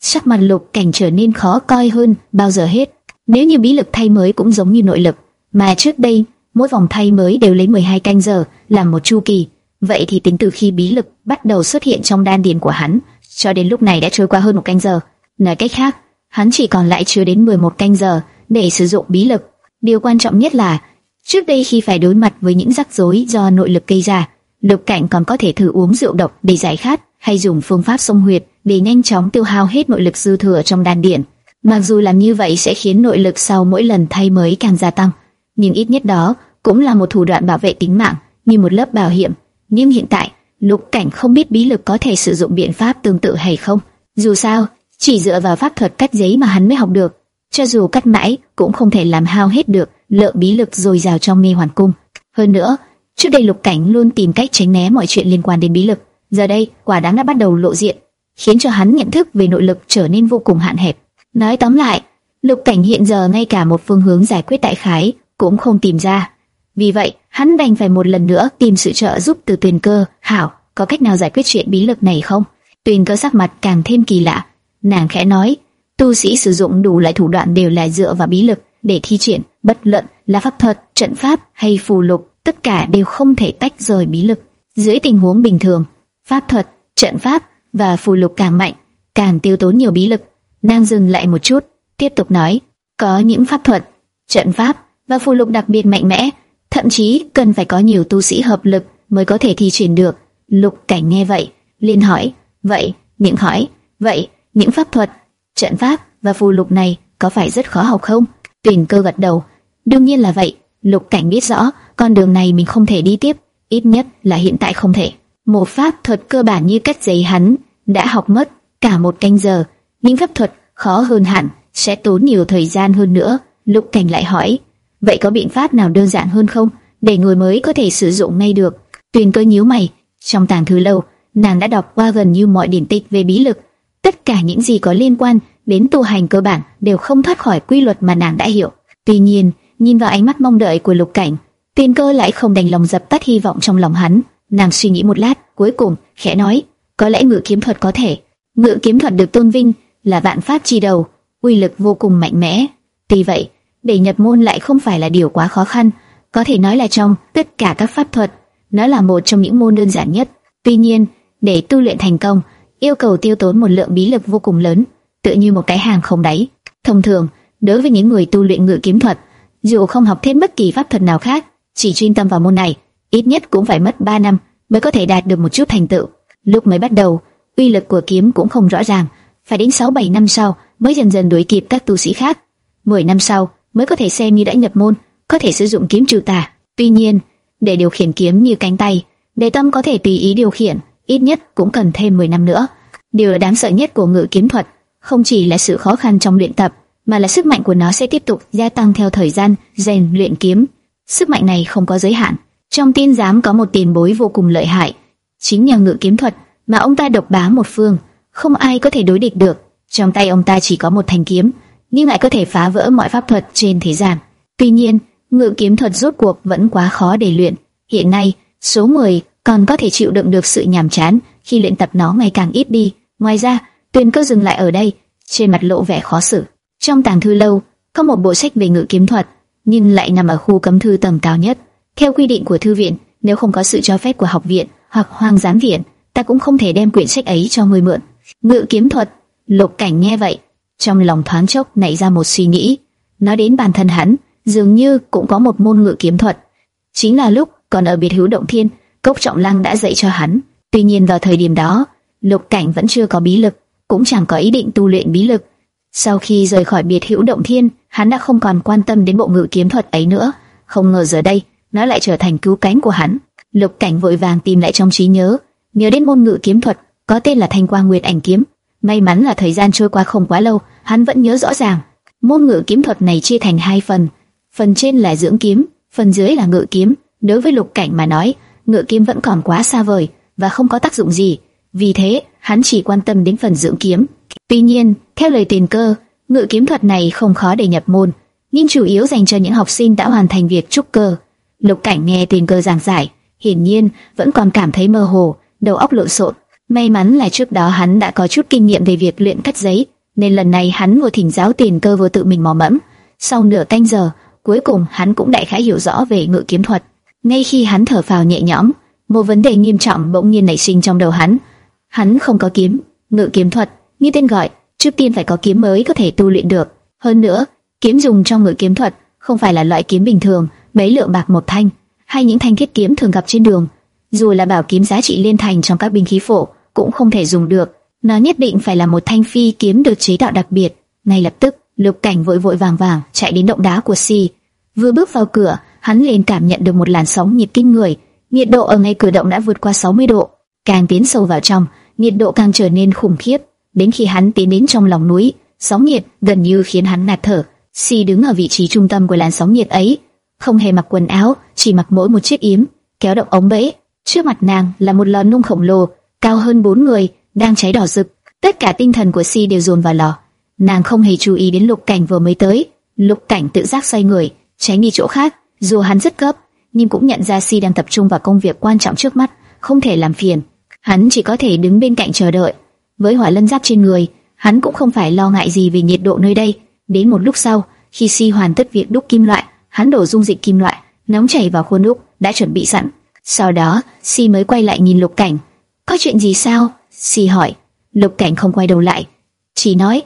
sắc mặt Lục Cảnh trở nên khó coi hơn bao giờ hết. Nếu như bí lực thay mới cũng giống như nội lực, mà trước đây mỗi vòng thay mới đều lấy 12 canh giờ làm một chu kỳ, vậy thì tính từ khi bí lực bắt đầu xuất hiện trong đan điền của hắn, cho đến lúc này đã trôi qua hơn một canh giờ. Nói cách khác, hắn chỉ còn lại chưa đến 11 canh giờ để sử dụng bí lực. Điều quan trọng nhất là, trước đây khi phải đối mặt với những rắc rối do nội lực gây ra, Lục Cảnh còn có thể thử uống rượu độc để giải khát, hay dùng phương pháp sông huyệt để nhanh chóng tiêu hao hết nội lực dư thừa trong đan điện. Mặc dù làm như vậy sẽ khiến nội lực sau mỗi lần thay mới càng gia tăng, nhưng ít nhất đó cũng là một thủ đoạn bảo vệ tính mạng, như một lớp bảo hiểm. Nhưng hiện tại, Lục Cảnh không biết bí lực có thể sử dụng biện pháp tương tự hay không. Dù sao, chỉ dựa vào pháp thuật cắt giấy mà hắn mới học được, cho dù cắt mãi cũng không thể làm hao hết được lượng bí lực dồi dào trong nghi hoàn cung. Hơn nữa, trước đây Lục Cảnh luôn tìm cách tránh né mọi chuyện liên quan đến bí lực, giờ đây quả đáng đã bắt đầu lộ diện, khiến cho hắn nhận thức về nội lực trở nên vô cùng hạn hẹp. Nói tóm lại, Lục Cảnh hiện giờ ngay cả một phương hướng giải quyết đại khái cũng không tìm ra. Vì vậy, hắn đành phải một lần nữa tìm sự trợ giúp từ Tuyền Cơ. Hảo, có cách nào giải quyết chuyện bí lực này không? Tuyền Cơ sắc mặt càng thêm kỳ lạ. Nàng khẽ nói, tu sĩ sử dụng đủ loại thủ đoạn đều là dựa vào bí lực để thi triển, bất luận là pháp thuật, trận pháp hay phù lục, tất cả đều không thể tách rời bí lực. Dưới tình huống bình thường, pháp thuật, trận pháp và phù lục càng mạnh, càng tiêu tốn nhiều bí lực. Nàng dừng lại một chút, tiếp tục nói, có những pháp thuật, trận pháp và phù lục đặc biệt mạnh mẽ, thậm chí cần phải có nhiều tu sĩ hợp lực mới có thể thi triển được. Lục Cảnh nghe vậy, liền hỏi, vậy, những hỏi, vậy, những pháp thuật, trận pháp và phù lục này có phải rất khó học không? Tuyền Cơ gật đầu, đương nhiên là vậy. Lục Cảnh biết rõ, con đường này mình không thể đi tiếp, ít nhất là hiện tại không thể. Một pháp thuật cơ bản như cắt giấy hắn đã học mất cả một canh giờ, những pháp thuật khó hơn hẳn sẽ tốn nhiều thời gian hơn nữa. Lục Cảnh lại hỏi, vậy có biện pháp nào đơn giản hơn không, để người mới có thể sử dụng ngay được? Tuyền cơ nhíu mày, trong tàng thư lâu, nàng đã đọc qua gần như mọi điển tịch về bí lực, tất cả những gì có liên quan đến tu hành cơ bản đều không thoát khỏi quy luật mà nàng đã hiểu. Tuy nhiên, nhìn vào ánh mắt mong đợi của Lục Cảnh, Tuyền cơ lại không đành lòng dập tắt hy vọng trong lòng hắn. Nàng suy nghĩ một lát, cuối cùng khẽ nói, có lẽ ngự kiếm thuật có thể. Ngự kiếm thuật được tôn vinh là vạn pháp chi đầu, uy lực vô cùng mạnh mẽ. Tuy vậy, để nhập môn lại không phải là điều quá khó khăn, có thể nói là trong tất cả các pháp thuật, nó là một trong những môn đơn giản nhất. Tuy nhiên, để tu luyện thành công, yêu cầu tiêu tốn một lượng bí lực vô cùng lớn, tựa như một cái hàng không đáy. Thông thường, đối với những người tu luyện ngự kiếm thuật, dù không học thêm bất kỳ pháp thuật nào khác, chỉ chuyên tâm vào môn này, ít nhất cũng phải mất 3 năm mới có thể đạt được một chút thành tựu. Lúc mới bắt đầu, uy lực của kiếm cũng không rõ ràng, phải đến 6-7 năm sau mới dần dần đuổi kịp các tu sĩ khác. 10 năm sau mới có thể xem như đã nhập môn, có thể sử dụng kiếm trừ tà. Tuy nhiên, để điều khiển kiếm như cánh tay, để tâm có thể tùy ý điều khiển, ít nhất cũng cần thêm 10 năm nữa. Điều đáng sợ nhất của ngự kiếm thuật không chỉ là sự khó khăn trong luyện tập, mà là sức mạnh của nó sẽ tiếp tục gia tăng theo thời gian rèn luyện kiếm. Sức mạnh này không có giới hạn. Trong tin giám có một tiền bối vô cùng lợi hại, chính nhờ ngự kiếm thuật mà ông ta độc bá một phương, không ai có thể đối địch được. Trong tay ông ta chỉ có một thanh kiếm, nhưng lại có thể phá vỡ mọi pháp thuật trên thế gian. Tuy nhiên, ngự kiếm thuật rốt cuộc vẫn quá khó để luyện. Hiện nay, số 10 còn có thể chịu đựng được sự nhàm chán khi luyện tập nó ngày càng ít đi. Ngoài ra, Tuyền Cơ dừng lại ở đây, trên mặt lộ vẻ khó xử. Trong tàng thư lâu, có một bộ sách về ngự kiếm thuật, nhưng lại nằm ở khu cấm thư tầng cao nhất. Theo quy định của thư viện, nếu không có sự cho phép của học viện hoặc hoang giám viện, ta cũng không thể đem quyển sách ấy cho người mượn. Ngự kiếm thuật, Lục Cảnh nghe vậy, trong lòng thoáng chốc nảy ra một suy nghĩ. Nói đến bản thân hắn, dường như cũng có một môn ngự kiếm thuật. Chính là lúc còn ở biệt hữu động thiên, Cốc Trọng Lăng đã dạy cho hắn. Tuy nhiên vào thời điểm đó, Lục Cảnh vẫn chưa có bí lực, cũng chẳng có ý định tu luyện bí lực. Sau khi rời khỏi biệt hữu động thiên, hắn đã không còn quan tâm đến bộ ngự kiếm thuật ấy nữa. Không ngờ giờ đây, nó lại trở thành cứu cánh của hắn. Lục Cảnh vội vàng tìm lại trong trí nhớ, nhớ đến môn ngự kiếm thuật có tên là Thanh Quang Nguyệt Ảnh Kiếm. May mắn là thời gian trôi qua không quá lâu, hắn vẫn nhớ rõ ràng. Môn ngự kiếm thuật này chia thành hai phần, phần trên là dưỡng kiếm, phần dưới là ngự kiếm. Đối với Lục Cảnh mà nói, ngự kiếm vẫn còn quá xa vời và không có tác dụng gì. Vì thế, hắn chỉ quan tâm đến phần dưỡng kiếm. Tuy nhiên, theo lời tiền cơ, ngự kiếm thuật này không khó để nhập môn, nhưng chủ yếu dành cho những học sinh đã hoàn thành việc trúc cơ. Lục Cảnh nghe tiền cơ giảng giải, hiển nhiên vẫn còn cảm thấy mơ hồ, đầu óc lộn xộn. May mắn là trước đó hắn đã có chút kinh nghiệm về việc luyện cắt giấy, nên lần này hắn vừa thỉnh giáo tiền cơ vừa tự mình mò mẫm. Sau nửa canh giờ, cuối cùng hắn cũng đại khái hiểu rõ về ngự kiếm thuật. Ngay khi hắn thở phào nhẹ nhõm, một vấn đề nghiêm trọng bỗng nhiên nảy sinh trong đầu hắn. Hắn không có kiếm, ngự kiếm thuật, như tên gọi, trước tiên phải có kiếm mới có thể tu luyện được. Hơn nữa, kiếm dùng trong ngự kiếm thuật không phải là loại kiếm bình thường, mấy lượng bạc một thanh, hay những thanh thiết kiếm thường gặp trên đường. Dù là bảo kiếm giá trị liên thành trong các binh khí phổ, cũng không thể dùng được. Nó nhất định phải là một thanh phi kiếm được chế tạo đặc biệt. Ngay lập tức, Lục Cảnh vội vội vàng vàng chạy đến động đá của Si. Vừa bước vào cửa, hắn liền cảm nhận được một làn sóng nhiệt kinh người. Nhiệt độ ở ngay cửa động đã vượt qua 60 độ. Càng tiến sâu vào trong, nhiệt độ càng trở nên khủng khiếp. Đến khi hắn tiến đến trong lòng núi, sóng nhiệt gần như khiến hắn ngạt thở. Si đứng ở vị trí trung tâm của làn sóng nhiệt ấy, không hề mặc quần áo, chỉ mặc mỗi một chiếc yếm, kéo động ống bẫy. Trước mặt nàng là một lò nung khổng lồ, cao hơn bốn người, đang cháy đỏ rực. Tất cả tinh thần của Si đều dồn vào lò. Nàng không hề chú ý đến Lục Cảnh vừa mới tới. Lục Cảnh tự giác xoay người, tránh đi chỗ khác. Dù hắn rất cấp, nhưng cũng nhận ra Si đang tập trung vào công việc quan trọng trước mắt, không thể làm phiền. Hắn chỉ có thể đứng bên cạnh chờ đợi. Với hỏa lân giáp trên người, hắn cũng không phải lo ngại gì về nhiệt độ nơi đây. Đến một lúc sau, khi Si hoàn tất việc đúc kim loại, hắn đổ dung dịch kim loại nóng chảy vào khuôn đúc đã chuẩn bị sẵn. Sau đó, Si mới quay lại nhìn Lục Cảnh. Có chuyện gì sao? Si hỏi. Lục Cảnh không quay đầu lại, chỉ nói: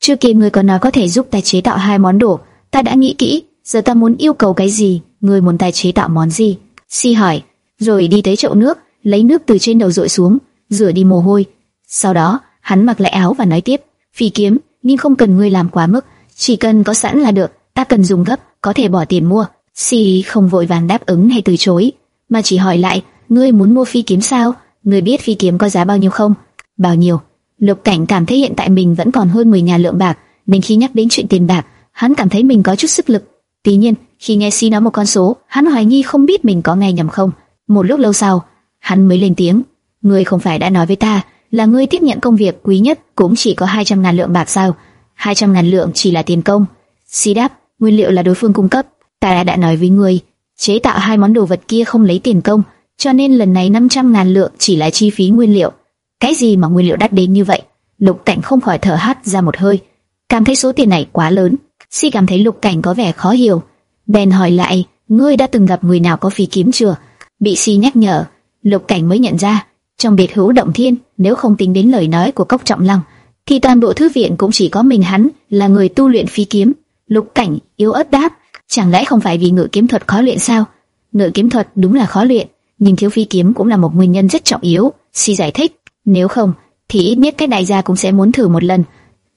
Chưa kia người còn nói có thể giúp ta chế tạo hai món đồ, ta đã nghĩ kỹ, giờ ta muốn yêu cầu cái gì, người muốn ta chế tạo món gì? Si hỏi, rồi đi tới chậu nước, lấy nước từ trên đầu dội xuống, rửa đi mồ hôi. Sau đó, hắn mặc lại áo và nói tiếp: Phi kiếm, nhưng không cần ngươi làm quá mức, chỉ cần có sẵn là được, ta cần dùng gấp, có thể bỏ tiền mua. Si không vội vàng đáp ứng hay từ chối, mà chỉ hỏi lại: Ngươi muốn mua phi kiếm sao? Người biết phi kiếm có giá bao nhiêu không? Bao nhiêu? Lục Cảnh cảm thấy hiện tại mình vẫn còn hơn 10 nhà lượng bạc, nên khi nhắc đến chuyện tiền bạc, hắn cảm thấy mình có chút sức lực. Tuy nhiên, khi nghe Si nói một con số, hắn hoài nghi không biết mình có nghe nhầm không. Một lúc lâu sau, hắn mới lên tiếng: "Ngươi không phải đã nói với ta là ngươi tiếp nhận công việc quý nhất cũng chỉ có 200 ngàn lượng bạc sao? 200 ngàn lượng chỉ là tiền công." Si đáp: "Nguyên liệu là đối phương cung cấp, ta đã, đã nói với ngươi, chế tạo hai món đồ vật kia không lấy tiền công." Cho nên lần này 500 ngàn lượng chỉ là chi phí nguyên liệu. Cái gì mà nguyên liệu đắt đến như vậy? Lục Cảnh không khỏi thở hắt ra một hơi, cảm thấy số tiền này quá lớn. Si cảm thấy Lục Cảnh có vẻ khó hiểu, bèn hỏi lại, ngươi đã từng gặp người nào có phi kiếm chưa? Bị Si nhắc nhở, Lục Cảnh mới nhận ra, trong biệt hữu động thiên, nếu không tính đến lời nói của Cốc Trọng Lăng, thì toàn bộ thư viện cũng chỉ có mình hắn là người tu luyện phi kiếm. Lục Cảnh yếu ớt đáp, chẳng lẽ không phải vì ngự kiếm thuật khó luyện sao? Ngự kiếm thuật đúng là khó luyện, nhưng thiếu phi kiếm cũng là một nguyên nhân rất trọng yếu. Si giải thích, nếu không, thì ít nhất cái đại gia cũng sẽ muốn thử một lần.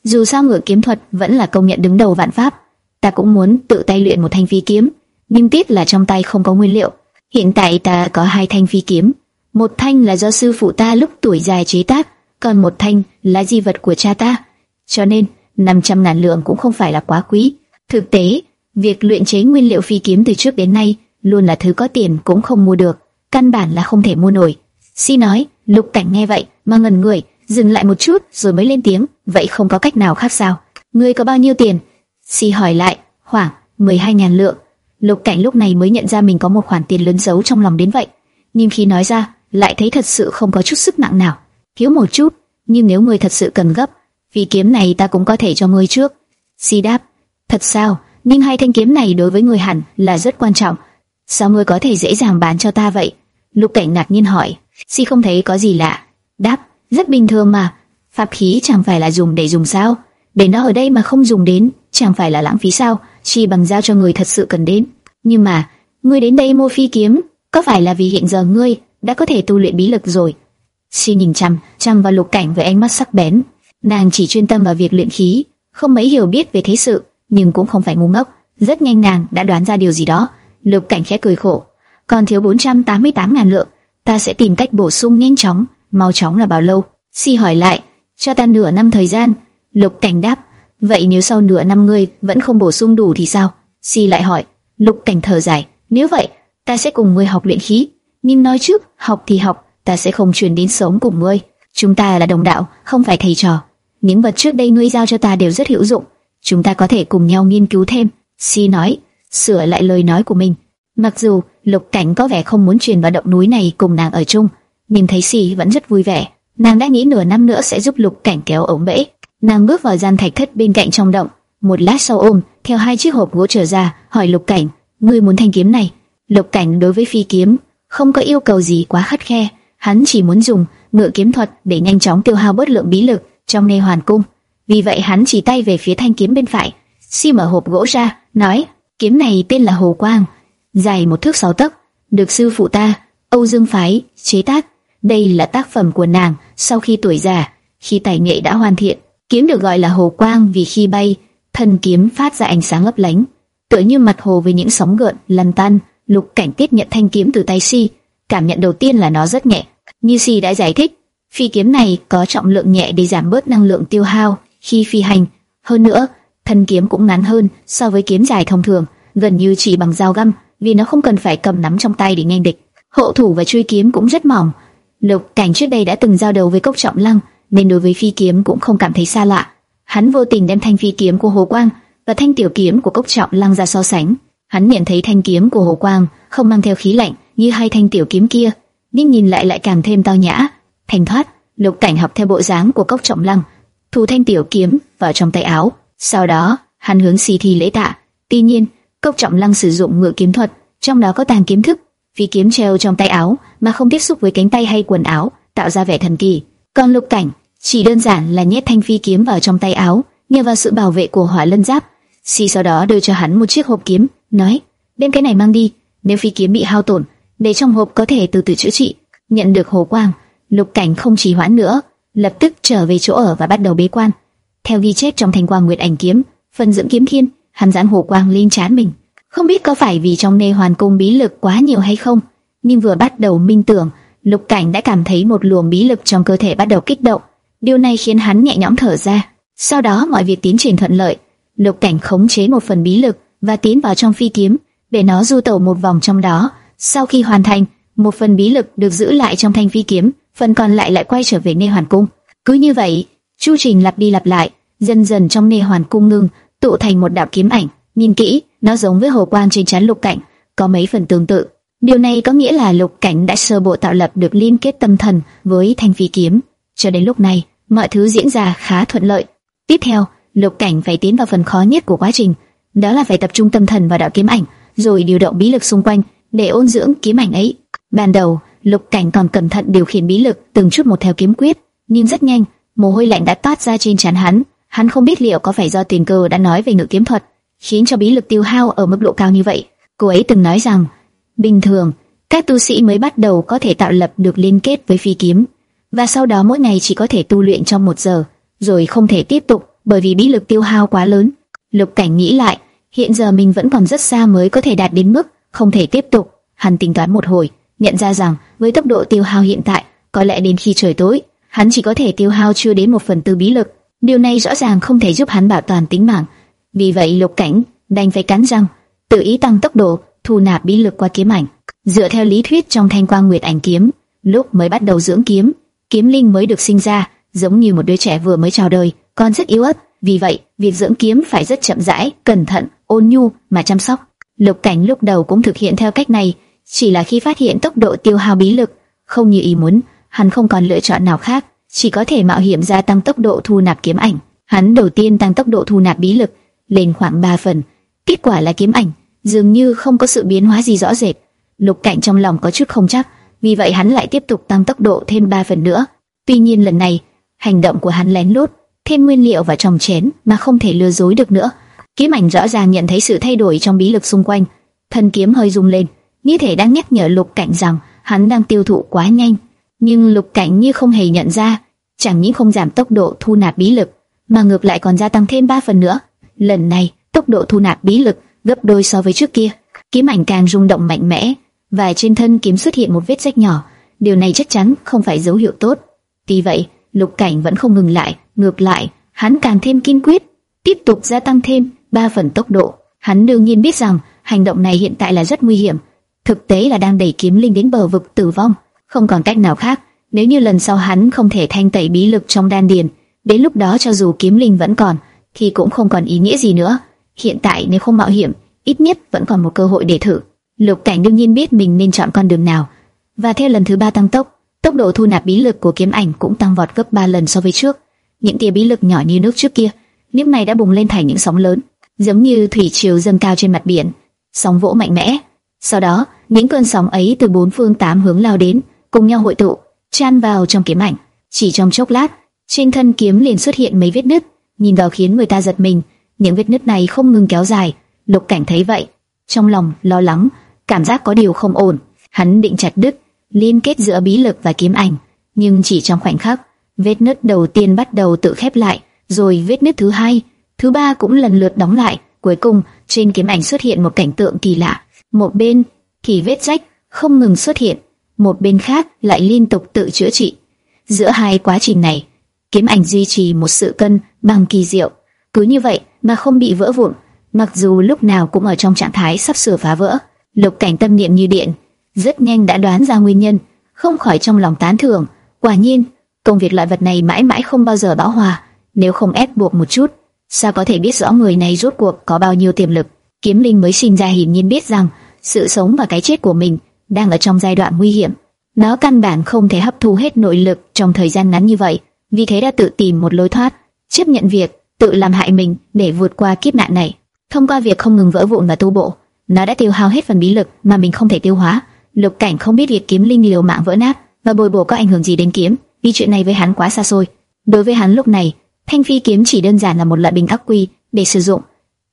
Dù sao ngựa kiếm thuật vẫn là công nhận đứng đầu vạn pháp, ta cũng muốn tự tay luyện một thanh phi kiếm, nhưng tiếc là trong tay không có nguyên liệu. Hiện tại ta có hai thanh phi kiếm, một thanh là do sư phụ ta lúc tuổi già chế tác, còn một thanh là di vật của cha ta, cho nên 500 ngàn lượng cũng không phải là quá quý. Thực tế, việc luyện chế nguyên liệu phi kiếm từ trước đến nay luôn là thứ có tiền cũng không mua được, căn bản là không thể mua nổi. Si nói, Lục Cảnh nghe vậy mà ngẩn người, dừng lại một chút rồi mới lên tiếng, vậy không có cách nào khác sao? Ngươi có bao nhiêu tiền? Si hỏi lại, khoảng 12 ngàn lượng. Lục Cảnh lúc này mới nhận ra mình có một khoản tiền lớn giấu trong lòng đến vậy, nhưng khi nói ra, lại thấy thật sự không có chút sức nặng nào. Thiếu một chút, nhưng nếu ngươi thật sự cần gấp, vì kiếm này ta cũng có thể cho ngươi trước. Si đáp, thật sao? Nhưng hai thanh kiếm này đối với ngươi hẳn là rất quan trọng. Sao ngươi có thể dễ dàng bán cho ta vậy? Lục Cảnh ngạc nhiên hỏi. Si không thấy có gì lạ. Đáp, rất bình thường mà. Pháp khí chẳng phải là dùng để dùng sao? Để nó ở đây mà không dùng đến, chẳng phải là lãng phí sao? Chi bằng giao cho người thật sự cần đến. Nhưng mà, ngươi đến đây mua phi kiếm, có phải là vì hiện giờ ngươi đã có thể tu luyện bí lực rồi? Si nhìn chăm chăm vào Lục Cảnh với ánh mắt sắc bén. Nàng chỉ chuyên tâm vào việc luyện khí, không mấy hiểu biết về thế sự, nhưng cũng không phải ngu ngốc. Rất nhanh nàng đã đoán ra điều gì đó. Lục Cảnh khẽ cười khổ, còn thiếu 488 ngàn lượng, ta sẽ tìm cách bổ sung nhanh chóng. Mau chóng là bao lâu? Si hỏi lại, cho ta nửa năm thời gian. Lục Cảnh đáp, vậy nếu sau nửa năm ngươi vẫn không bổ sung đủ thì sao? Si lại hỏi, Lục Cảnh thở dài, nếu vậy, ta sẽ cùng ngươi học luyện khí. Nim nói trước, học thì học, ta sẽ không truyền đến sống cùng ngươi. Chúng ta là đồng đạo, không phải thầy trò. Những vật trước đây ngươi giao cho ta đều rất hữu dụng, chúng ta có thể cùng nhau nghiên cứu thêm. Si nói, sửa lại lời nói của mình. Mặc dù Lục Cảnh có vẻ không muốn truyền vào động núi này cùng nàng ở chung, nhưng thấy Si vẫn rất vui vẻ. Nàng đã nghĩ nửa năm nữa sẽ giúp Lục Cảnh kéo ống bẫy. Nàng bước vào gian thạch thất bên cạnh trong động, một lát sau ôm theo hai chiếc hộp gỗ trở ra, hỏi Lục Cảnh: "Ngươi muốn thanh kiếm này?" Lục Cảnh đối với phi kiếm không có yêu cầu gì quá khắt khe, hắn chỉ muốn dùng ngựa kiếm thuật để nhanh chóng tiêu hao bớt lượng bí lực trong nê hoàn cung. Vì vậy hắn chỉ tay về phía thanh kiếm bên phải. Si mở hộp gỗ ra, nói: "Kiếm này tên là Hồ Quang, dài một thước sáu tấc, được sư phụ ta Âu Dương phái chế tác. Đây là tác phẩm của nàng sau khi tuổi già, khi tài nghệ đã hoàn thiện. Kiếm được gọi là Hồ Quang vì khi bay, thân kiếm phát ra ánh sáng lấp lánh, tựa như mặt hồ với những sóng gợn lăn tan. Lục Cảnh tiếp nhận thanh kiếm từ tay Si, cảm nhận đầu tiên là nó rất nhẹ. Như Si đã giải thích, phi kiếm này có trọng lượng nhẹ để giảm bớt năng lượng tiêu hao khi phi hành. Hơn nữa, thân kiếm cũng ngắn hơn so với kiếm dài thông thường, gần như chỉ bằng dao găm, vì nó không cần phải cầm nắm trong tay để nghênh địch. Hộ thủ và truy kiếm cũng rất mỏng. Lục Cảnh trước đây đã từng giao đấu với Cốc Trọng Lăng, nên đối với phi kiếm cũng không cảm thấy xa lạ. Hắn vô tình đem thanh phi kiếm của Hồ Quang và thanh tiểu kiếm của Cốc Trọng Lăng ra so sánh. Hắn nhận thấy thanh kiếm của Hồ Quang không mang theo khí lạnh như hai thanh tiểu kiếm kia, nhưng nhìn lại lại càng thêm tao nhã, thành thoát. Lục Cảnh học theo bộ dáng của Cốc Trọng Lăng, thu thanh tiểu kiếm vào trong tay áo. Sau đó, hắn hướng xì thi lễ tạ. Tuy nhiên, Cốc Trọng Lăng sử dụng ngựa kiếm thuật, trong đó có tàng kiếm thức, phi kiếm treo trong tay áo mà không tiếp xúc với cánh tay hay quần áo, tạo ra vẻ thần kỳ. Còn Lục Cảnh chỉ đơn giản là nhét thanh phi kiếm vào trong tay áo, nhờ vào sự bảo vệ của hỏa lân giáp. Si sau đó đưa cho hắn một chiếc hộp kiếm, nói: đem cái này mang đi, nếu phi kiếm bị hao tổn, để trong hộp có thể từ từ chữa trị. Nhận được hồ quang, Lục Cảnh không trì hoãn nữa, lập tức trở về chỗ ở và bắt đầu bế quan. Theo ghi chép trong thanh quang nguyệt ảnh kiếm, phần dưỡng kiếm thiên, hắn giãn hồ quang lên chán mình. Không biết có phải vì trong nê hoàn cung bí lực quá nhiều hay không, nhưng vừa bắt đầu minh tưởng, Lục Cảnh đã cảm thấy một luồng bí lực trong cơ thể bắt đầu kích động. Điều này khiến hắn nhẹ nhõm thở ra. Sau đó mọi việc tiến triển thuận lợi, Lục Cảnh khống chế một phần bí lực và tiến vào trong phi kiếm, để nó du tẩu một vòng trong đó. Sau khi hoàn thành, một phần bí lực được giữ lại trong thanh phi kiếm, phần còn lại lại quay trở về Nê Hoàn Cung. Cứ như vậy, chu trình lặp đi lặp lại, dần dần trong Nê Hoàn Cung ngưng, tụ thành một đạo kiếm ảnh. Nhìn kỹ, nó giống với hồ quang trên chán Lục Cảnh, có mấy phần tương tự. Điều này có nghĩa là Lục Cảnh đã sơ bộ tạo lập được liên kết tâm thần với thanh phi kiếm. Cho đến lúc này, mọi thứ diễn ra khá thuận lợi. Tiếp theo, Lục Cảnh phải tiến vào phần khó nhất của quá trình, đó là phải tập trung tâm thần vào đạo kiếm ảnh, rồi điều động bí lực xung quanh để ôn dưỡng kiếm ảnh ấy. Ban đầu, Lục Cảnh còn cẩn thận điều khiển bí lực từng chút một theo kiếm quyết, nhưng rất nhanh, mồ hôi lạnh đã toát ra trên trán hắn. Hắn không biết liệu có phải do tiền cơ đã nói về ngự kiếm thuật, khiến cho bí lực tiêu hao ở mức độ cao như vậy. Cô ấy từng nói rằng, bình thường, các tu sĩ mới bắt đầu có thể tạo lập được liên kết với phi kiếm, và sau đó mỗi ngày chỉ có thể tu luyện trong một giờ, rồi không thể tiếp tục bởi vì bí lực tiêu hao quá lớn. Lục Cảnh nghĩ lại, hiện giờ mình vẫn còn rất xa mới có thể đạt đến mức không thể tiếp tục. Hắn tính toán một hồi, nhận ra rằng với tốc độ tiêu hao hiện tại, có lẽ đến khi trời tối, hắn chỉ có thể tiêu hao chưa đến một phần tư bí lực. Điều này rõ ràng không thể giúp hắn bảo toàn tính mạng. Vì vậy Lục Cảnh đành phải cắn răng, tự ý tăng tốc độ, thu nạp bí lực qua kiếm ảnh. Dựa theo lý thuyết trong Thanh Quang Nguyệt Ảnh kiếm, lúc mới bắt đầu dưỡng kiếm, kiếm linh mới được sinh ra, giống như một đứa trẻ vừa mới chào đời, còn rất yếu ớt. Vì vậy, việc dưỡng kiếm phải rất chậm rãi, cẩn thận, ôn nhu mà chăm sóc. Lục Cảnh lúc đầu cũng thực hiện theo cách này, chỉ là khi phát hiện tốc độ tiêu hao bí lực không như ý muốn, hắn không còn lựa chọn nào khác, chỉ có thể mạo hiểm gia tăng tốc độ thu nạp kiếm ảnh. Hắn đầu tiên tăng tốc độ thu nạp bí lực lên khoảng 3 phần, kết quả là kiếm ảnh dường như không có sự biến hóa gì rõ rệt. Lục Cảnh trong lòng có chút không chắc, vì vậy hắn lại tiếp tục tăng tốc độ thêm 3 phần nữa. Tuy nhiên lần này, hành động của hắn lén lút, thêm nguyên liệu vào trong chén mà không thể lừa dối được nữa. Kiếm ảnh rõ ràng nhận thấy sự thay đổi trong bí lực xung quanh, thân kiếm hơi rung lên, như thể đang nhắc nhở Lục Cảnh rằng hắn đang tiêu thụ quá nhanh. Nhưng Lục Cảnh như không hề nhận ra, chẳng những không giảm tốc độ thu nạp bí lực, mà ngược lại còn gia tăng thêm 3 phần nữa. Lần này, tốc độ thu nạp bí lực gấp đôi so với trước kia. Kiếm ảnh càng rung động mạnh mẽ, và trên thân kiếm xuất hiện một vết rách nhỏ. Điều này chắc chắn không phải dấu hiệu tốt. Tuy vậy, Lục Cảnh vẫn không ngừng lại, ngược lại, hắn càng thêm kiên quyết, tiếp tục gia tăng thêm 3 phần tốc độ. Hắn đương nhiên biết rằng hành động này hiện tại là rất nguy hiểm, thực tế là đang đẩy kiếm linh đến bờ vực tử vong, không còn cách nào khác. Nếu như lần sau hắn không thể thanh tẩy bí lực trong đan điền, đến lúc đó cho dù kiếm linh vẫn còn, thì cũng không còn ý nghĩa gì nữa. Hiện tại nếu không mạo hiểm, ít nhất vẫn còn một cơ hội để thử. Lục Cảnh đương nhiên biết mình nên chọn con đường nào, và theo lần thứ ba tăng tốc, tốc độ thu nạp bí lực của kiếm ảnh cũng tăng vọt gấp 3 lần so với trước. Những tia bí lực nhỏ như nước trước kia, lúc này đã bùng lên thành những sóng lớn, giống như thủy triều dâng cao trên mặt biển, sóng vỗ mạnh mẽ. Sau đó, những cơn sóng ấy từ bốn phương tám hướng lao đến, cùng nhau hội tụ, chan vào trong kiếm ảnh. Chỉ trong chốc lát, trên thân kiếm liền xuất hiện mấy vết nứt, nhìn vào khiến người ta giật mình. Những vết nứt này không ngừng kéo dài. Lục Cảnh thấy vậy, trong lòng lo lắng, cảm giác có điều không ổn. Hắn định chặt đứt liên kết giữa bí lực và kiếm ảnh, nhưng chỉ trong khoảnh khắc, vết nứt đầu tiên bắt đầu tự khép lại, rồi vết nứt thứ hai, thứ ba cũng lần lượt đóng lại. Cuối cùng, trên kiếm ảnh xuất hiện một cảnh tượng kỳ lạ. Một bên thì vết rách không ngừng xuất hiện, một bên khác lại liên tục tự chữa trị. Giữa hai quá trình này, kiếm ảnh duy trì một sự cân bằng kỳ diệu, cứ như vậy mà không bị vỡ vụn, mặc dù lúc nào cũng ở trong trạng thái sắp sửa phá vỡ. Lục Cảnh tâm niệm như điện, rất nhanh đã đoán ra nguyên nhân, không khỏi trong lòng tán thưởng. Quả nhiên, công việc loại vật này mãi mãi không bao giờ bão hòa, nếu không ép buộc một chút, sao có thể biết rõ người này rốt cuộc có bao nhiêu tiềm lực? Kiếm Linh mới sinh ra hiển nhiên biết rằng sự sống và cái chết của mình đang ở trong giai đoạn nguy hiểm. Nó căn bản không thể hấp thu hết nội lực trong thời gian ngắn như vậy, vì thế đã tự tìm một lối thoát, chấp nhận việc tự làm hại mình để vượt qua kiếp nạn này. Thông qua việc không ngừng vỡ vụn và tu bộ, nó đã tiêu hao hết phần bí lực mà mình không thể tiêu hóa. Lục Cảnh không biết việc kiếm linh liều mạng vỡ nát và bồi bổ có ảnh hưởng gì đến kiếm, vì chuyện này với hắn quá xa xôi. Đối với hắn lúc này, thanh phi kiếm chỉ đơn giản là một loại bình ắc quy để sử dụng.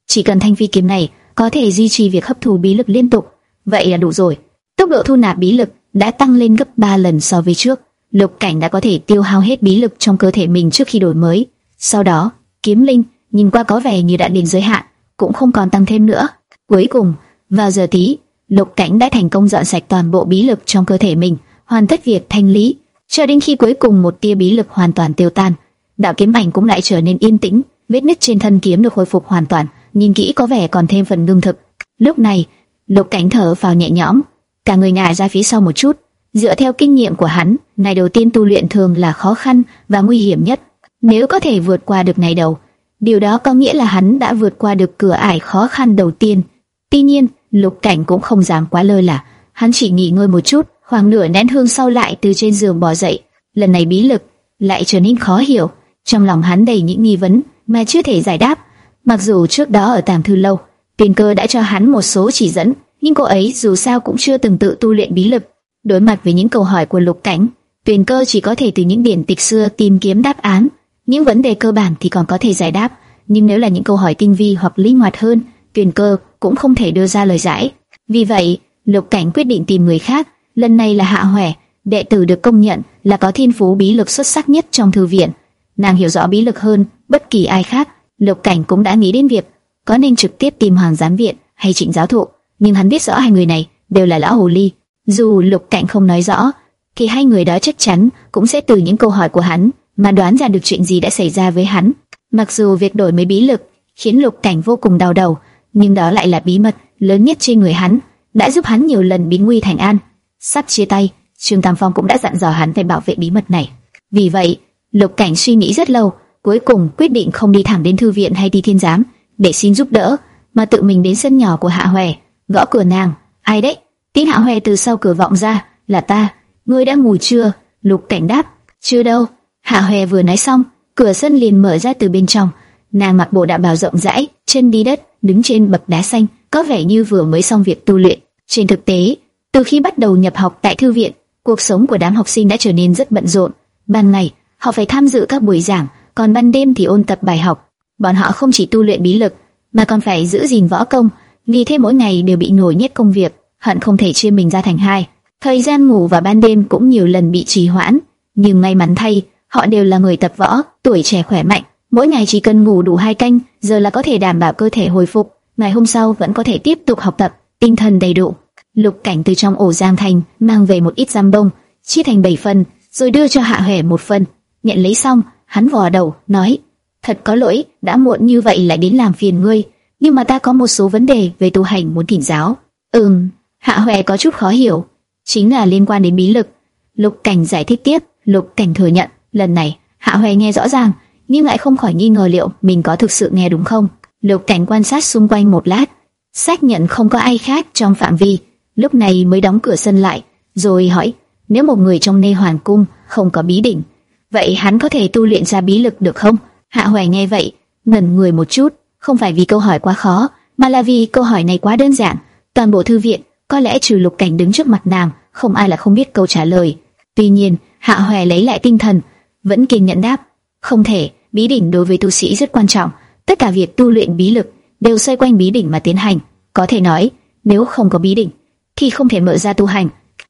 Chỉ cần thanh phi kiếm này có thể duy trì việc hấp thu bí lực liên tục, vậy là đủ rồi. Tốc độ thu nạp bí lực đã tăng lên gấp 3 lần so với trước. Lục Cảnh đã có thể tiêu hao hết bí lực trong cơ thể mình trước khi đổi mới. Sau đó, kiếm linh nhìn qua có vẻ như đã đến giới hạn, cũng không còn tăng thêm nữa. Cuối cùng, vào giờ tí, Lục Cảnh đã thành công dọn sạch toàn bộ bí lực trong cơ thể mình, hoàn tất việc thanh lý, cho đến khi cuối cùng một tia bí lực hoàn toàn tiêu tan, đạo kiếm ảnh cũng lại trở nên yên tĩnh, vết nứt trên thân kiếm được hồi phục hoàn toàn, nhìn kỹ có vẻ còn thêm phần ngưng thực. Lúc này, Lục Cảnh thở vào nhẹ nhõm, cả người ngả ra phía sau một chút. Dựa theo kinh nghiệm của hắn, ngày đầu tiên tu luyện thường là khó khăn và nguy hiểm nhất. Nếu có thể vượt qua được ngày đầu, điều đó có nghĩa là hắn đã vượt qua được cửa ải khó khăn đầu tiên. Tuy nhiên, Lục Cảnh cũng không dám quá lơ là, hắn chỉ nghỉ ngơi một chút, khoảng nửa nén hương sau lại từ trên giường bò dậy. Lần này bí lực lại trở nên khó hiểu, trong lòng hắn đầy những nghi vấn mà chưa thể giải đáp. Mặc dù trước đó ở tàng Thư lâu, Tiền Cơ đã cho hắn một số chỉ dẫn, nhưng cô ấy dù sao cũng chưa từng tự tu luyện bí lực. Đối mặt với những câu hỏi của Lục Cảnh, Tuyền Cơ chỉ có thể từ những điển tịch xưa tìm kiếm đáp án. Những vấn đề cơ bản thì còn có thể giải đáp, nhưng nếu là những câu hỏi tinh vi hoặc linh hoạt hơn, Tuyền Cơ cũng không thể đưa ra lời giải. Vì vậy, Lục Cảnh quyết định tìm người khác. Lần này là Hạ Hoè, đệ tử được công nhận là có thiên phú bí lực xuất sắc nhất trong thư viện. Nàng hiểu rõ bí lực hơn bất kỳ ai khác. Lục Cảnh cũng đã nghĩ đến việc có nên trực tiếp tìm Hoàng giám viện hay Trịnh giáo thụ, nhưng hắn biết rõ hai người này đều là lão hồ ly. Dù Lục Cảnh không nói rõ, thì hai người đó chắc chắn cũng sẽ từ những câu hỏi của hắn mà đoán ra được chuyện gì đã xảy ra với hắn. Mặc dù việc đổi mấy bí lực khiến Lục Cảnh vô cùng đau đầu, nhưng đó lại là bí mật lớn nhất trên người hắn, đã giúp hắn nhiều lần biến nguy thành an. Sắp chia tay, Trương Tam Phong cũng đã dặn dò hắn phải bảo vệ bí mật này. Vì vậy, Lục Cảnh suy nghĩ rất lâu, cuối cùng quyết định không đi thẳng đến thư viện hay đi thiên giám để xin giúp đỡ, mà tự mình đến sân nhỏ của Hạ Hoè, gõ cửa nàng. Ai đấy? Tiếng Hạ Hoè từ sau cửa vọng ra, là ta. Ngươi đã ngủ chưa? Lục Cảnh đáp, chưa đâu. Hạ Hoè vừa nói xong, cửa sân liền mở ra từ bên trong. Nàng mặc bộ đạo bào rộng rãi, chân đi đất, đứng trên bậc đá xanh, có vẻ như vừa mới xong việc tu luyện. Trên thực tế, từ khi bắt đầu nhập học tại thư viện, cuộc sống của đám học sinh đã trở nên rất bận rộn. Ban ngày, họ phải tham dự các buổi giảng, còn ban đêm thì ôn tập bài học. Bọn họ không chỉ tu luyện bí lực, mà còn phải giữ gìn võ công, vì thế mỗi ngày đều bị nổi nhét công việc, hận không thể chia mình ra thành hai. Thời gian ngủ và ban đêm cũng nhiều lần bị trì hoãn, nhưng may mắn thay, họ đều là người tập võ, tuổi trẻ khỏe mạnh, mỗi ngày chỉ cần ngủ đủ hai canh, giờ là có thể đảm bảo cơ thể hồi phục, ngày hôm sau vẫn có thể tiếp tục học tập, tinh thần đầy đủ. Lục Cảnh từ trong ổ giang thành mang về một ít giam bông, chia thành bảy phần, rồi đưa cho Hạ Huệ một phần. Nhận lấy xong, hắn vò đầu, nói: "Thật có lỗi, đã muộn như vậy lại đến làm phiền ngươi, nhưng mà ta có một số vấn đề về tu hành muốn thỉnh giáo." Ừm, Hạ hoè có chút khó hiểu, chính là liên quan đến bí lực. Lục Cảnh giải thích tiếp, Lục Cảnh thừa nhận, lần này Hạ hoè nghe rõ ràng, nhưng lại không khỏi nghi ngờ liệu mình có thực sự nghe đúng không. Lục Cảnh quan sát xung quanh một lát, xác nhận không có ai khác trong phạm vi, lúc này mới đóng cửa sân lại, rồi hỏi: nếu một người trong Nê Hoàn cung không có bí đỉnh, vậy hắn có thể tu luyện ra bí lực được không? Hạ hoè nghe vậy, ngẩn người một chút, không phải vì câu hỏi quá khó, mà là vì câu hỏi này quá đơn giản. Toàn bộ thư viện, có lẽ trừ Lục Cảnh đứng trước mặt nàng, không ai là không biết câu trả lời. Tuy nhiên, Hạ hoè lấy lại tinh thần, vẫn kiên nhẫn đáp: không thể, bí đỉnh đối với tu sĩ rất quan trọng, tất cả việc tu luyện bí lực đều xoay quanh bí đỉnh mà tiến hành. Có thể nói, nếu không có bí đỉnh, thì không thể mở ra tu hành.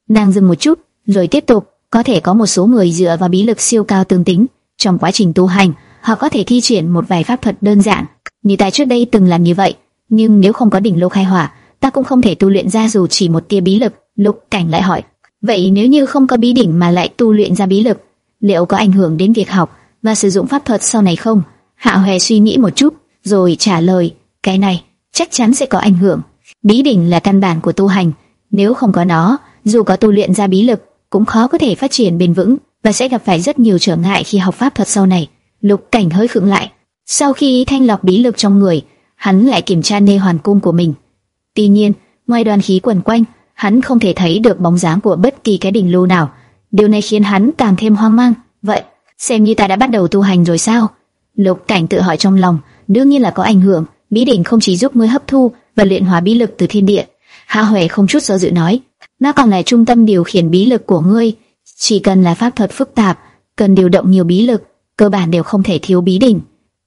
Nàng dừng một chút, rồi tiếp tục. Có thể có một số người dựa vào bí lực siêu cao tương tính trong quá trình tu hành, họ có thể thi triển một vài pháp thuật đơn giản. Như ta trước đây từng làm như vậy, nhưng nếu không có đỉnh lô khai hỏa, ta cũng không thể tu luyện ra dù chỉ một tia bí lực. Lục Cảnh lại hỏi, vậy nếu như không có bí đỉnh mà lại tu luyện ra bí lực, liệu có ảnh hưởng đến việc học và sử dụng pháp thuật sau này không? Hạ Hoè suy nghĩ một chút, rồi trả lời, cái này chắc chắn sẽ có ảnh hưởng. Bí đỉnh là căn bản của tu hành, nếu không có nó, dù có tu luyện ra bí lực, cũng khó có thể phát triển bền vững và sẽ gặp phải rất nhiều trở ngại khi học pháp thuật sau này. Lục Cảnh hơi khựng lại, sau khi thanh lọc bí lực trong người, hắn lại kiểm tra nê hoàn cung của mình. Tuy nhiên, ngoài đoàn khí quần quanh, hắn không thể thấy được bóng dáng của bất kỳ cái đỉnh lưu nào. Điều này khiến hắn càng thêm hoang mang. Vậy, xem như ta đã bắt đầu tu hành rồi sao? Lục Cảnh tự hỏi trong lòng, đương nhiên là có ảnh hưởng. Bí đỉnh không chỉ giúp ngươi hấp thu và luyện hóa bí lực từ thiên địa. Hạ Huệ không chút do dự nói, nó còn là trung tâm điều khiển bí lực của ngươi. Chỉ cần là pháp thuật phức tạp, cần điều động nhiều bí lực, cơ bản đều không thể thiếu bí đỉnh.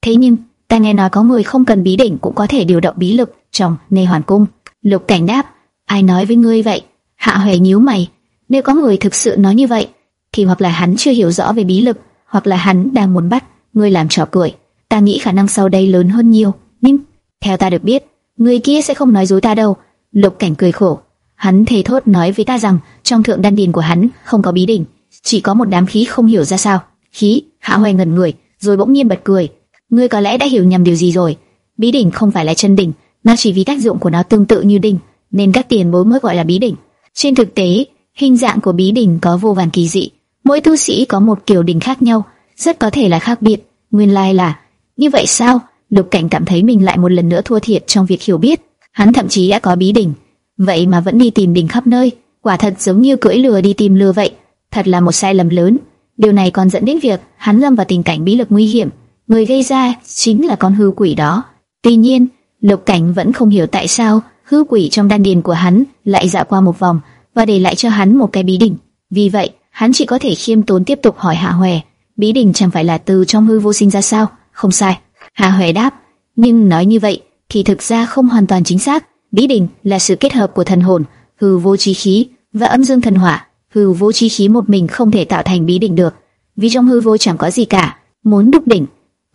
Thế nhưng, ta nghe nói có người không cần bí đỉnh cũng có thể điều động bí lực trong nê hoàn cung. Lục cảnh đáp, ai nói với ngươi vậy? Hạ Huệ nhíu mày, nếu có người thực sự nói như vậy, thì hoặc là hắn chưa hiểu rõ về bí lực, hoặc là hắn đang muốn bắt ngươi làm trò cười. Ta nghĩ khả năng sau đây lớn hơn nhiều, nhưng theo ta được biết, người kia sẽ không nói dối ta đâu. Lục cảnh cười khổ, Hắn thề thốt nói với ta rằng trong thượng đan điền của hắn không có bí đỉnh, chỉ có một đám khí không hiểu ra sao. Khí? Hạ huệ ngẩn người, rồi bỗng nhiên bật cười. Ngươi có lẽ đã hiểu nhầm điều gì rồi. Bí đỉnh không phải là chân đỉnh, nó chỉ vì tác dụng của nó tương tự như đỉnh, nên các tiền bối mới gọi là bí đỉnh. Trên thực tế, hình dạng của bí đỉnh có vô vàn kỳ dị, mỗi tu sĩ có một kiểu đỉnh khác nhau, rất có thể là khác biệt. Nguyên lai là như vậy sao? Lục Cảnh cảm thấy mình lại một lần nữa thua thiệt trong việc hiểu biết. Hắn thậm chí đã có bí đỉnh, vậy mà vẫn đi tìm đỉnh khắp nơi, quả thật giống như cưỡi lừa đi tìm lừa vậy, thật là một sai lầm lớn. Điều này còn dẫn đến việc hắn lâm vào tình cảnh bí lực nguy hiểm, người gây ra chính là con hư quỷ đó. Tuy nhiên, Lục Cảnh vẫn không hiểu tại sao hư quỷ trong đan điền của hắn lại dạo qua một vòng và để lại cho hắn một cái bí đỉnh. Vì vậy, hắn chỉ có thể khiêm tốn tiếp tục hỏi Hạ Hoè, bí đỉnh chẳng phải là từ trong hư vô sinh ra sao? Không sai. Hạ Hoè đáp, nhưng nói như vậy thì thực ra không hoàn toàn chính xác. Bí đỉnh là sự kết hợp của thần hồn, hư vô chi khí và âm dương thần hỏa. Hư vô chi khí một mình không thể tạo thành bí đỉnh được, vì trong hư vô chẳng có gì cả. Muốn đúc đỉnh,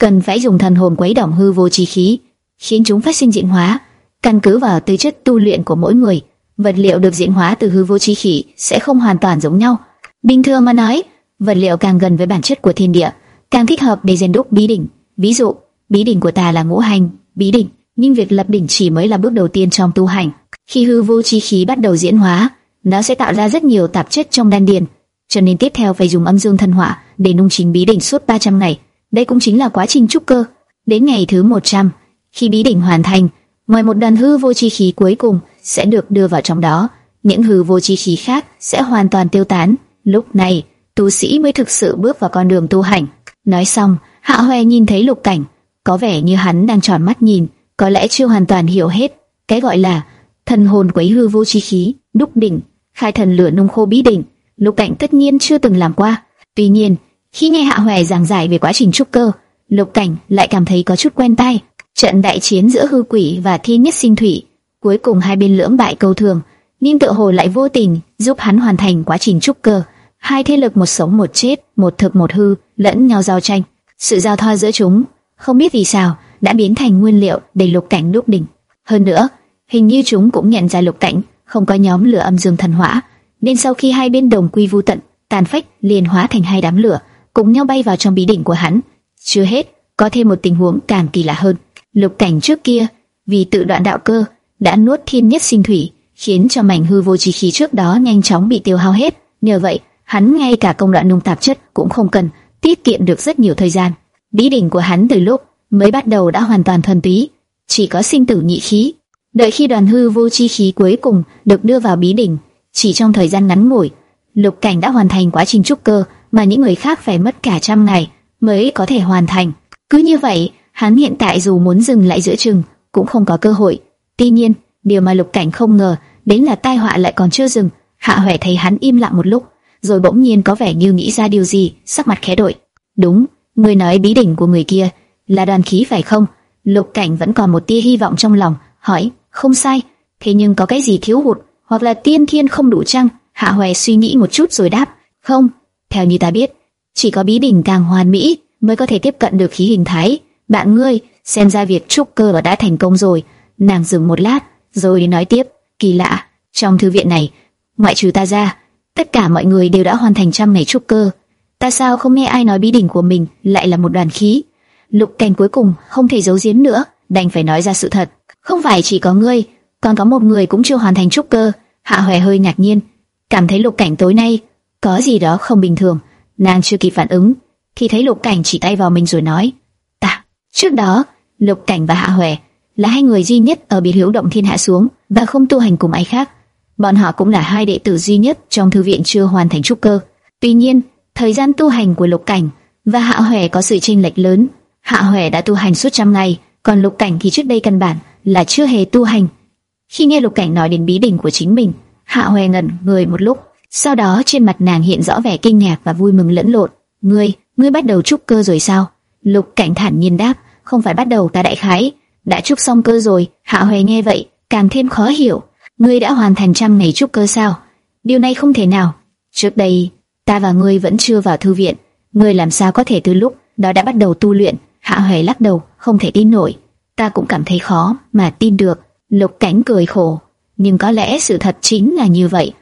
cần phải dùng thần hồn quấy động hư vô chi khí, khiến chúng phát sinh diễn hóa. Căn cứ vào tư chất tu luyện của mỗi người, vật liệu được diễn hóa từ hư vô chi khí sẽ không hoàn toàn giống nhau. Bình thường mà nói, vật liệu càng gần với bản chất của thiên địa, càng thích hợp để rèn đúc bí đỉnh. Ví dụ, bí đỉnh của ta là ngũ hành bí đỉnh, nhưng việc lập đỉnh chỉ mới là bước đầu tiên trong tu hành. Khi hư vô chi khí bắt đầu diễn hóa, nó sẽ tạo ra rất nhiều tạp chất trong đan điền, cho nên tiếp theo phải dùng âm dương thần hỏa để nung chính bí đỉnh suốt 300 ngày. Đây cũng chính là quá trình trúc cơ. Đến ngày thứ 100, khi bí đỉnh hoàn thành, ngoài một đoàn hư vô chi khí cuối cùng sẽ được đưa vào trong đó, những hư vô chi khí khác sẽ hoàn toàn tiêu tán. Lúc này, tu sĩ mới thực sự bước vào con đường tu hành. Nói xong, Hạ Hoè nhìn thấy Lục Cảnh, có vẻ như hắn đang tròn mắt nhìn, có lẽ chưa hoàn toàn hiểu hết cái gọi là thần hồn quấy hư vô chi khí, đúc đỉnh, khai thần lửa nung khô bí đỉnh. Lục Cảnh tất nhiên chưa từng làm qua. Tuy nhiên, khi nghe Hạ Hoè giảng giải về quá trình trúc cơ, Lục Cảnh lại cảm thấy có chút quen tai. Trận đại chiến giữa hư quỷ và thiên nhất sinh thủy, cuối cùng hai bên lưỡng bại câu thường, nhưng tự hồ lại vô tình giúp hắn hoàn thành quá trình trúc cơ. Hai thế lực một sống một chết, một thực một hư, lẫn nhau giao tranh. Sự giao thoa giữa chúng, không biết vì sao, đã biến thành nguyên liệu để lục cảnh đúc đỉnh. Hơn nữa, hình như chúng cũng nhận ra lục cảnh không có nhóm lửa âm dương thần hỏa, nên sau khi hai bên đồng quy vu tận, tàn phách liền hóa thành hai đám lửa, cùng nhau bay vào trong bí đỉnh của hắn. Chưa hết, có thêm một tình huống càng kỳ lạ hơn. Lục cảnh trước kia, vì tự đoạn đạo cơ, đã nuốt thiên nhất sinh thủy, khiến cho mảnh hư vô chi khí trước đó nhanh chóng bị tiêu hao hết. Nhờ vậy, hắn ngay cả công đoạn nung tạp chất cũng không cần, tiết kiệm được rất nhiều thời gian. Bí đỉnh của hắn từ lúc mới bắt đầu đã hoàn toàn thuần túy, chỉ có sinh tử nhị khí. Đợi khi đoàn hư vô chi khí cuối cùng được đưa vào bí đỉnh, chỉ trong thời gian ngắn ngủi, Lục Cảnh đã hoàn thành quá trình trúc cơ mà những người khác phải mất cả trăm ngày mới có thể hoàn thành. Cứ như vậy, hắn hiện tại dù muốn dừng lại giữa chừng cũng không có cơ hội. Tuy nhiên, điều mà Lục Cảnh không ngờ đến là tai họa lại còn chưa dừng. Hạ Huệ thấy hắn im lặng một lúc, rồi bỗng nhiên có vẻ như nghĩ ra điều gì, sắc mặt khẽ đổi. Đúng, người nói bí đỉnh của người kia là đoàn khí phải không? Lục Cảnh vẫn còn một tia hy vọng trong lòng, hỏi, không sai, thế nhưng có cái gì thiếu hụt, hoặc là tiên thiên không đủ chăng? Hạ Hoè suy nghĩ một chút rồi đáp, không, theo như ta biết, chỉ có bí đỉnh càng hoàn mỹ mới có thể tiếp cận được khí hình thái. Bạn ngươi, xem ra việc trúc cơ đã thành công rồi. Nàng dừng một lát, rồi nói tiếp, kỳ lạ, trong thư viện này, ngoại trừ ta ra, tất cả mọi người đều đã hoàn thành trăm ngày trúc cơ. Ta sao không nghe ai nói bí đỉnh của mình lại là một đoàn khí? Lục Cảnh cuối cùng không thể giấu giếm nữa, đành phải nói ra sự thật. Không phải chỉ có ngươi, còn có một người cũng chưa hoàn thành trúc cơ. Hạ Hoè hơi ngạc nhiên, cảm thấy Lục Cảnh tối nay có gì đó không bình thường. Nàng chưa kịp phản ứng, thì thấy Lục Cảnh chỉ tay vào mình rồi nói: "Ta." Trước đó, Lục Cảnh và Hạ Hoè là hai người duy nhất ở biệt hữu động thiên hạ xuống và không tu hành cùng ai khác. Bọn họ cũng là hai đệ tử duy nhất trong thư viện chưa hoàn thành trúc cơ. Tuy nhiên, thời gian tu hành của Lục Cảnh và Hạ Hoè có sự chênh lệch lớn. Hạ Hoè đã tu hành suốt trăm ngày, còn Lục Cảnh thì trước đây căn bản là chưa hề tu hành. Khi nghe Lục Cảnh nói đến bí đỉnh của chính mình, Hạ Hoè ngẩn người một lúc, sau đó trên mặt nàng hiện rõ vẻ kinh ngạc và vui mừng lẫn lộn. "Ngươi, ngươi bắt đầu trúc cơ rồi sao?" Lục Cảnh thản nhiên đáp, "Không phải bắt đầu ta đại khái, đã trúc xong cơ rồi." Hạ Hoè nghe vậy, càng thêm khó hiểu, "Ngươi đã hoàn thành trăm ngày trúc cơ sao?" Điều này không thể nào. Trước đây, ta và ngươi vẫn chưa vào thư viện, ngươi làm sao có thể từ lúc đó đã bắt đầu tu luyện? Hạ Hoè lắc đầu, không thể tin nổi. Ta cũng cảm thấy khó mà tin được. Lục Cảnh cười khổ, nhưng có lẽ sự thật chính là như vậy.